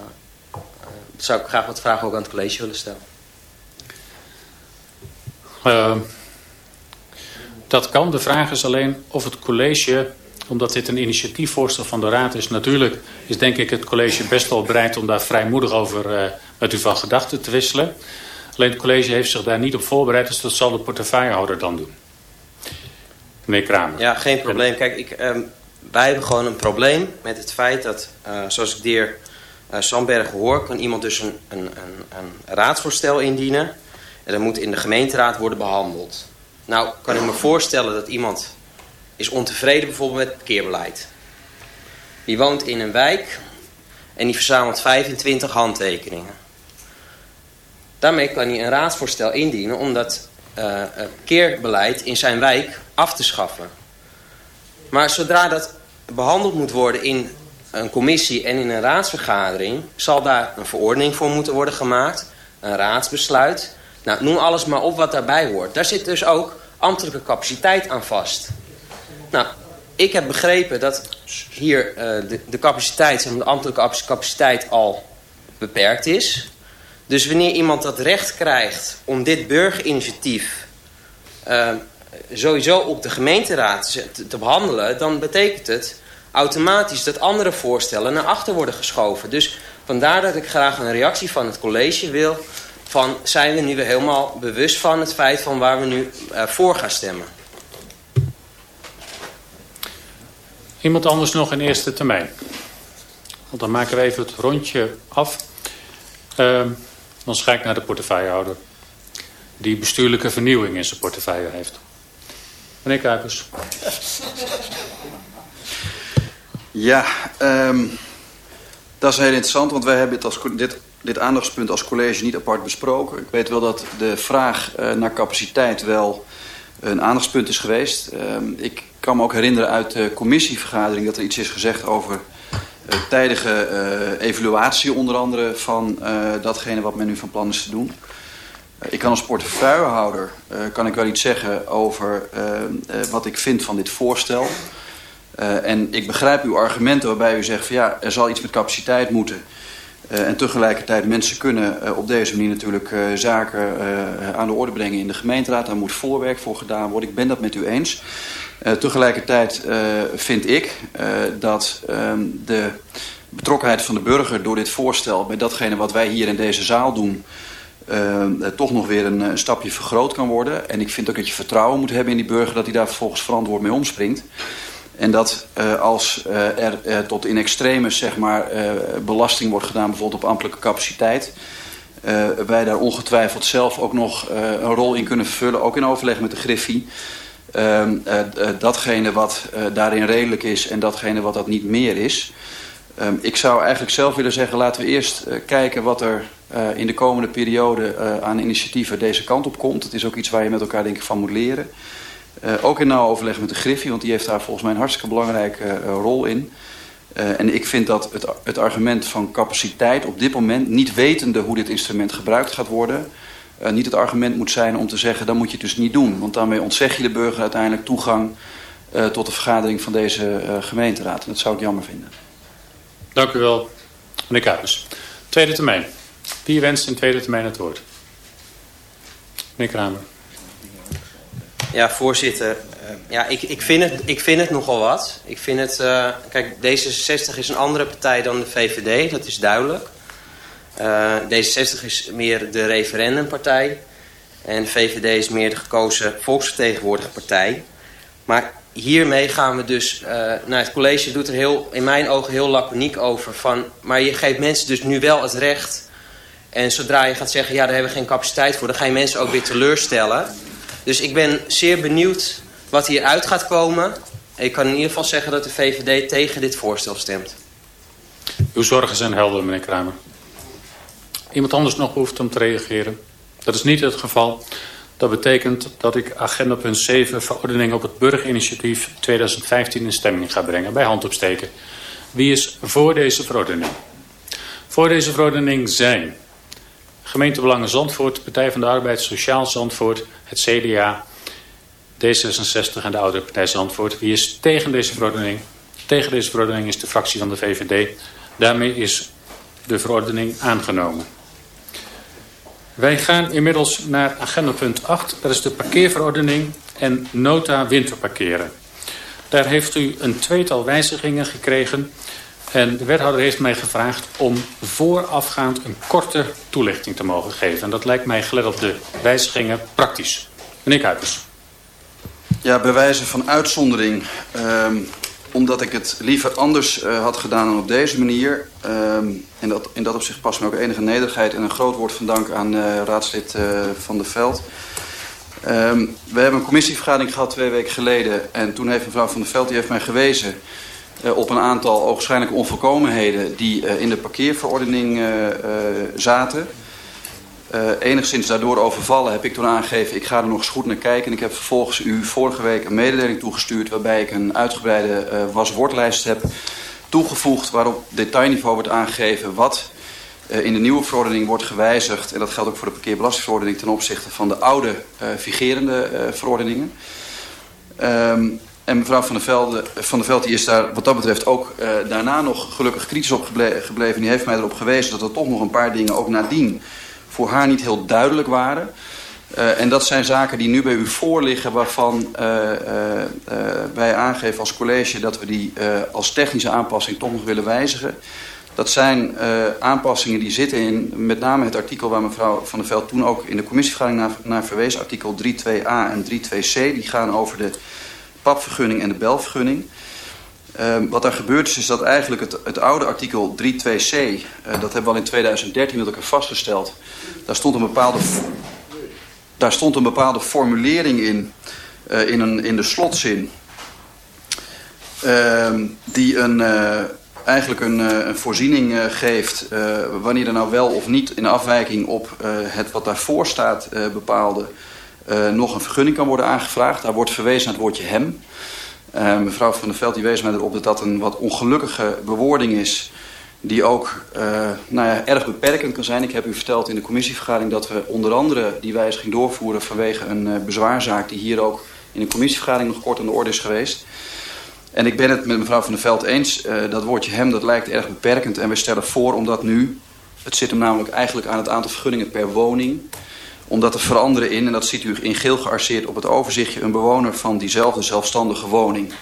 zou ik graag wat vragen ook aan het college willen stellen. Ehm, dat kan. De vraag is alleen of het college, omdat dit een initiatiefvoorstel van de raad is... natuurlijk is denk ik het college best wel bereid om daar vrijmoedig over met u van gedachten te wisselen. Alleen het college heeft zich daar niet op voorbereid, dus dat zal de portefeuillehouder dan doen. Meneer Kramer. Ja, geen probleem. Kijk, ik, um, wij hebben gewoon een probleem met het feit dat, uh, zoals ik de heer uh, hoor... kan iemand dus een, een, een, een raadsvoorstel indienen... en dat moet in de gemeenteraad worden behandeld. Nou, kan ik me voorstellen dat iemand is ontevreden bijvoorbeeld met het parkeerbeleid. Die woont in een wijk en die verzamelt 25 handtekeningen. Daarmee kan hij een raadsvoorstel indienen omdat uh, parkeerbeleid in zijn wijk af te schaffen. Maar zodra dat behandeld moet worden in een commissie en in een raadsvergadering... zal daar een verordening voor moeten worden gemaakt, een raadsbesluit. Nou, noem alles maar op wat daarbij hoort. Daar zit dus ook ambtelijke capaciteit aan vast. Nou, ik heb begrepen dat hier uh, de, de capaciteit, de ambtelijke capaciteit al beperkt is... Dus wanneer iemand dat recht krijgt om dit burgerinitiatief uh, sowieso op de gemeenteraad te, te, behandelen... dan betekent het automatisch dat andere voorstellen naar achter worden geschoven. Dus vandaar dat ik graag een reactie van het college wil... van zijn we nu weer helemaal bewust van het feit van waar we nu uh, voor gaan stemmen. Iemand anders nog in eerste termijn? Want dan maken we even het rondje af... Uh, dan ga ik naar de portefeuillehouder. Die bestuurlijke vernieuwing in zijn portefeuille heeft. Meneer Kuipers. Ja, um, dat is heel interessant, want wij hebben dit, als, dit, dit aandachtspunt als college niet apart besproken. Ik weet wel dat de vraag uh, naar capaciteit wel een aandachtspunt is geweest. Um, ik kan me ook herinneren uit de commissievergadering dat er iets is gezegd over tijdige uh, evaluatie onder andere van uh, datgene wat men nu van plan is te doen. ik kan als portefeuillehouder kan ik wel iets zeggen over wat ik vind van dit voorstel. en ik begrijp uw argumenten waarbij u zegt van ja, er zal iets met capaciteit moeten. en tegelijkertijd mensen kunnen op deze manier natuurlijk zaken aan de orde brengen in de gemeenteraad. Daar moet voorwerk voor gedaan worden. Ik ben dat met u eens. Uh, tegelijkertijd uh, vind ik uh, dat um, de betrokkenheid van de burger door dit voorstel... bij datgene wat wij hier in deze zaal doen... toch nog weer een, stapje vergroot kan worden. En ik vind ook dat je vertrouwen moet hebben in die burger... dat hij daar vervolgens verantwoord mee omspringt. En dat als er tot in extremis zeg maar, belasting wordt gedaan... bijvoorbeeld op ambtelijke capaciteit... wij daar ongetwijfeld zelf ook nog een rol in kunnen vervullen... ook in overleg met de Griffie... Uh, uh, datgene wat uh, daarin redelijk is en datgene wat dat niet meer is. Um, ik zou eigenlijk zelf willen zeggen, laten we eerst kijken wat er in de komende periode aan initiatieven deze kant op komt. Het is ook iets waar je met elkaar denk ik van moet leren. Ook in nauw overleg met de Griffie, want die heeft daar volgens mij een hartstikke belangrijke rol in. En ik vind dat het, het, argument van capaciteit op dit moment, niet wetende hoe dit instrument gebruikt gaat worden, niet het argument moet zijn om te zeggen, dan moet je het dus niet doen. Want daarmee ontzeg je de burger uiteindelijk toegang tot de vergadering van deze gemeenteraad. En dat zou ik jammer vinden. Dank u wel, meneer Kuipers. Tweede termijn. Wie wenst in tweede termijn het woord? Meneer Kramer. Ja, voorzitter. Uh, ja, ik, ik, vind het, ik vind het nogal wat. Ik vind het... Uh, kijk, D66 is een andere partij dan de VVD. Dat is duidelijk. Uh, D66 is meer de referendumpartij. En VVD is meer de gekozen volksvertegenwoordige partij. Maar hiermee gaan we dus... nou, het college doet er heel, in mijn ogen heel laconiek over. Van, maar je geeft mensen dus nu wel het recht... En zodra je gaat zeggen, ja, daar hebben we geen capaciteit voor... dan ga je mensen ook weer teleurstellen... Dus ik ben zeer benieuwd wat hieruit gaat komen. Ik kan in ieder geval zeggen dat de VVD tegen dit voorstel stemt. Uw zorgen zijn helder, meneer Kramer. Iemand anders nog behoeft om te reageren? Dat is niet het geval. Dat betekent dat ik agenda punt 7, verordening op het burgerinitiatief 2015 in stemming ga brengen. Bij hand opsteken. Wie is voor deze verordening? Voor deze verordening zijn Gemeentebelangen Zandvoort, Partij van de Arbeid, Sociaal Zandvoort, het CDA, D66 en de Oudere Partij Zandvoort. Wie is tegen deze verordening? Tegen deze verordening is de fractie van de VVD. Daarmee is de verordening aangenomen. Wij gaan inmiddels naar agenda punt 8. Dat is de parkeerverordening en nota winterparkeren. Daar heeft u een tweetal wijzigingen gekregen... En de wethouder heeft mij gevraagd om voorafgaand een korte toelichting te mogen geven. En dat lijkt mij gelet op de wijzigingen praktisch. Meneer Kuipers. Ja, bij wijze van uitzondering. Um, omdat ik het liever anders uh, had gedaan dan op deze manier. Um, en dat, in dat opzicht past me ook enige nederigheid en een groot woord van dank aan uh, raadslid uh, Van der Veld. Um, we hebben een commissievergadering gehad twee weken geleden. En toen heeft mevrouw Van der Veld die heeft mij gewezen op een aantal ogenschijnlijke onvolkomenheden die in de parkeerverordening uh, zaten. enigszins daardoor overvallen heb ik toen aangegeven, ik ga er nog eens goed naar kijken. En ik heb vervolgens u vorige week een mededeling toegestuurd waarbij ik een uitgebreide was-woordlijst heb toegevoegd waarop detailniveau wordt aangegeven wat in de nieuwe verordening wordt gewijzigd. En dat geldt ook voor de parkeerbelastingverordening ten opzichte van de oude vigerende verordeningen. Um, en mevrouw Van der, Velde, van der Veld die is daar wat dat betreft ook uh, daarna nog gelukkig kritisch op geble gebleven. Die heeft mij erop gewezen dat er toch nog een paar dingen ook nadien voor haar niet heel duidelijk waren. Uh, en dat zijn zaken die nu bij u voorliggen waarvan uh, wij aangeven als college dat we die als technische aanpassing toch nog willen wijzigen. Dat zijn aanpassingen die zitten in met name het artikel waar mevrouw Van der Veld toen ook in de commissievergadering naar, naar verwees. Artikel 3.2a en 3.2c. Die gaan over de papvergunning en de belvergunning. Uh, wat er gebeurd is, is dat eigenlijk het, het oude artikel 3.2c, uh, dat hebben we al in 2013 met elkaar vastgesteld. Daar stond een bepaalde, daar stond een bepaalde formulering in, uh, in, een, in de slotzin. Ehm, die een, eh, eigenlijk een, een voorziening geeft wanneer er nou wel of niet in afwijking op het wat daarvoor staat bepaalde nog een vergunning kan worden aangevraagd. Daar wordt verwezen naar het woordje hem. Uh, mevrouw Van der Veld die wees mij erop dat dat een wat ongelukkige bewoording is... die ook uh, nou ja, erg beperkend kan zijn. Ik heb u verteld in de commissievergadering dat we onder andere die wijziging doorvoeren... vanwege een bezwaarzaak die hier ook in de commissievergadering nog kort aan de orde is geweest. En ik ben het met mevrouw Van der Veld eens. dat woordje hem dat lijkt erg beperkend. En we stellen voor omdat nu... het zit hem namelijk eigenlijk aan het aantal vergunningen per woning omdat er veranderen in, en dat ziet u in geel gearceerd op het overzichtje, een bewoner van diezelfde zelfstandige woning.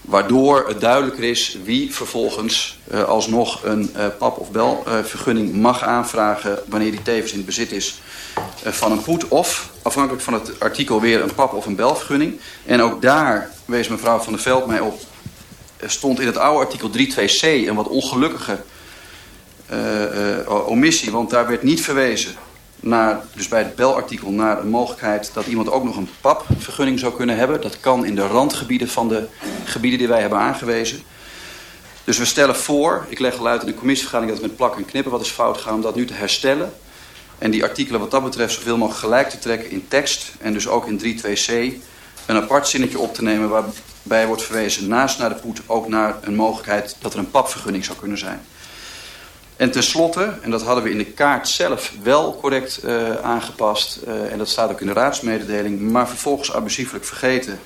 Waardoor het duidelijker is wie vervolgens uh, alsnog een uh, pap- of belvergunning mag aanvragen wanneer die tevens in bezit is van een poet. Of, afhankelijk van het artikel, weer een pap- of een belvergunning. En ook daar wees mevrouw Van der Veld mij op, stond in het oude artikel 3.2c een wat ongelukkige omissie. Want daar werd niet verwezen naar, dus bij het belartikel naar een mogelijkheid dat iemand ook nog een PAP-vergunning zou kunnen hebben. Dat kan in de randgebieden van de gebieden die wij hebben aangewezen. Dus we stellen voor, ik leg al uit in de commissievergadering dat we met plakken en knippen wat is fout gaan, om dat nu te herstellen. En die artikelen wat dat betreft zoveel mogelijk gelijk te trekken in tekst. En dus ook in 3.2c een apart zinnetje op te nemen waarbij wordt verwezen naast naar de poet ook naar een mogelijkheid dat er een papvergunning zou kunnen zijn. En tenslotte, en dat hadden we in de kaart zelf wel correct uh, aangepast, uh, en dat staat ook in de raadsmededeling, maar vervolgens abusieflijk vergeten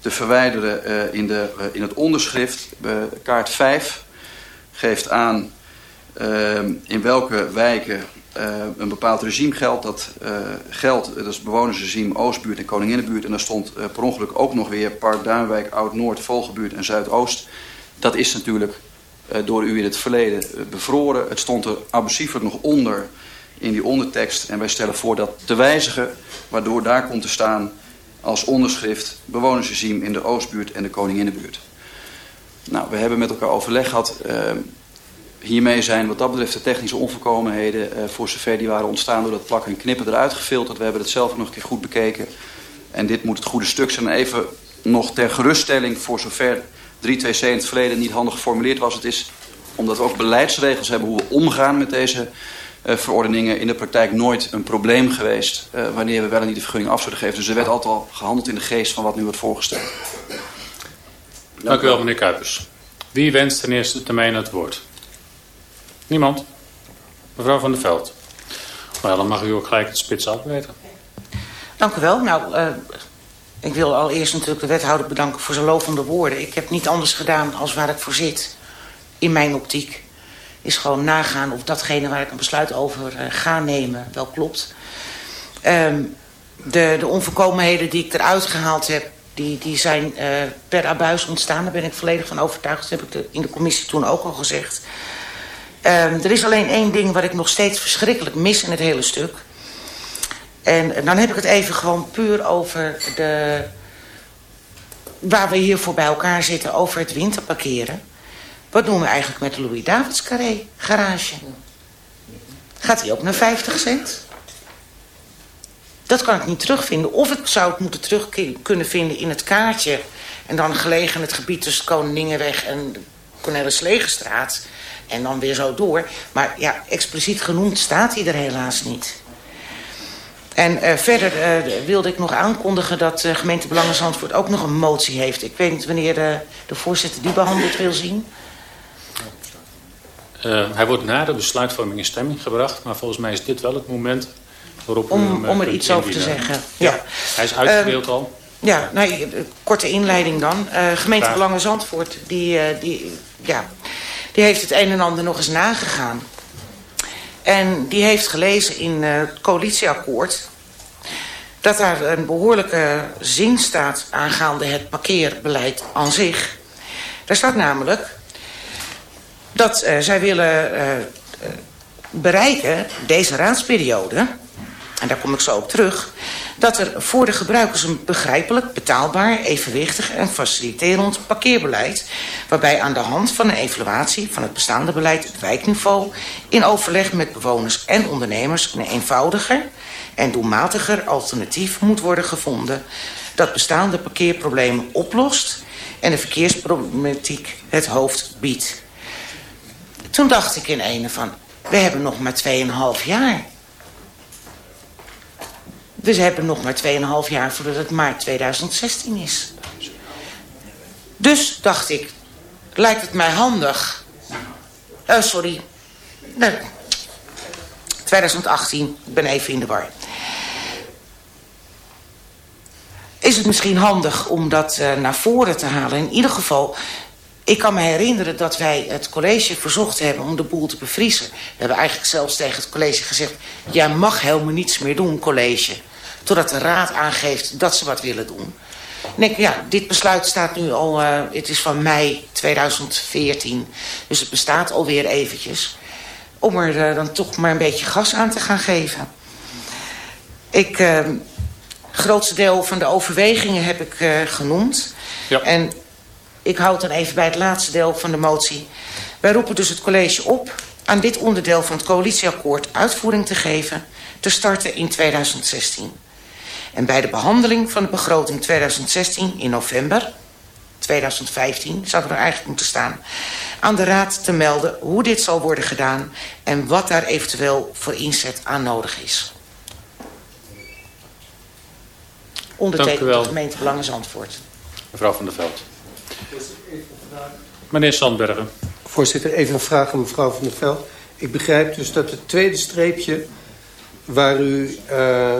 te verwijderen uh, in, de, in het onderschrift. kaart 5 geeft aan in welke wijken een bepaald regime geldt. Dat geldt, dat is bewonersregime Oostbuurt en Koninginnenbuurt. En daar stond per ongeluk ook nog weer Park Duinwijk, Oud-Noord, Vogelbuurt en Zuidoost. Dat is natuurlijk door u in het verleden uh, bevroren. Het stond er abusieflijk nog onder in die ondertekst. En wij stellen voor dat te wijzigen, waardoor daar komt te staan als onderschrift bewonersregime in de Oostbuurt en de Koninginnenbuurt. Nou, we hebben met elkaar overleg gehad. Uh, hiermee zijn wat dat betreft de technische onvolkomenheden voor zover die waren ontstaan door dat plakken en knippen eruit gefilterd. We hebben het zelf nog een keer goed bekeken. En dit moet het goede stuk zijn. Even nog ter geruststelling voor zover 3.2c in het verleden niet handig geformuleerd was. Het is omdat we ook beleidsregels hebben hoe we omgaan met deze uh, verordeningen in de praktijk nooit een probleem geweest uh, wanneer we wel en niet de vergunning af zouden geven. Dus er werd altijd al gehandeld in de geest van wat nu wordt voorgesteld. Dank, Dank u wel meneer Kuipers. Wie wenst ten eerste termijn het woord? Niemand? Mevrouw van der Veld. Nou, dan mag u ook gelijk het spits afweten. Dank u wel. Nou, uh, ik wil allereerst natuurlijk de wethouder bedanken voor zijn lovende woorden. Ik heb niet anders gedaan als waar ik voor zit. In mijn optiek. Is gewoon nagaan of datgene waar ik een besluit over uh, ga nemen wel klopt. Um, de, de onvolkomenheden die ik eruit gehaald heb... die, die zijn uh, per abuis ontstaan. Daar ben ik volledig van overtuigd. Dat heb ik in de commissie toen ook al gezegd. Um, er is alleen één ding wat ik nog steeds verschrikkelijk mis in het hele stuk... En dan heb ik het even gewoon puur over de... waar we hiervoor bij elkaar zitten, over het winterparkeren. Wat doen we eigenlijk met de Louis Davids Carré garage? Gaat die ook naar 50 cent? Dat kan ik niet terugvinden. Of ik zou het moeten terug kunnen vinden in het kaartje... en dan gelegen in het gebied tussen Koningenweg en Cornelis Legerstraat... en dan weer zo door. Maar ja, expliciet genoemd staat hij er helaas niet. En uh, verder uh, wilde ik nog aankondigen dat uh, gemeente Belangen Zandvoort ook nog een motie heeft. Ik weet niet wanneer de, de voorzitter die behandeld wil zien. hij wordt na de besluitvorming in stemming gebracht. Maar volgens mij is dit wel het moment waarop om, u hem Om er iets over te zeggen. Ja. ja. Hij is uitgedeeld al. Ja, nou, korte inleiding dan. gemeente. Belangen Zandvoort, die, die, ja, die heeft het een en ander nog eens nagegaan. En die heeft gelezen in het coalitieakkoord... dat daar een behoorlijke zin staat aangaande het parkeerbeleid aan zich. Daar staat namelijk dat uh, zij willen uh, bereiken, deze raadsperiode... en daar kom ik zo op terug... dat er voor de gebruikers een begrijpelijk, betaalbaar, evenwichtig en faciliterend parkeerbeleid... waarbij aan de hand van een evaluatie van het bestaande beleid het wijkniveau... in overleg met bewoners en ondernemers een eenvoudiger en doelmatiger alternatief moet worden gevonden... dat bestaande parkeerproblemen oplost en de verkeersproblematiek het hoofd biedt. Toen dacht ik in ene van, we hebben nog maar 2,5 jaar... Dus we hebben nog maar 2,5 jaar voordat het maart 2016 is. Dus dacht ik, lijkt het mij handig... Uh, sorry. Nee. 2018, ik ben even in de war. Is het misschien handig om dat uh, naar voren te halen? In ieder geval, ik kan me herinneren dat wij het college verzocht hebben om de boel te bevriezen. We hebben eigenlijk zelfs tegen het college gezegd... jij mag helemaal niets meer doen, college. Totdat de raad aangeeft dat ze wat willen doen. En ik, ja, dit besluit staat nu al... Uh, het is van mei 2014. Dus het bestaat alweer eventjes. Om er uh, dan toch maar een beetje gas aan te gaan geven. Ik... Uh, grootste deel van de overwegingen heb ik uh, genoemd. Ja. En ik houd dan even bij het laatste deel van de motie. Wij roepen dus het college op aan dit onderdeel van het coalitieakkoord uitvoering te geven... te starten in 2016. En bij de behandeling van de begroting 2016 in november 2015 zou er eigenlijk moeten staan... aan de Raad te melden hoe dit zal worden gedaan... en wat daar eventueel voor inzet aan nodig is. Ondertekend Dank u wel. de gemeente Belangen Zandvoort. Mevrouw van der Veld. Meneer Sandbergen. Voorzitter, even een vraag aan mevrouw van der Veld. Ik begrijp dus dat het tweede streepje waar u eh,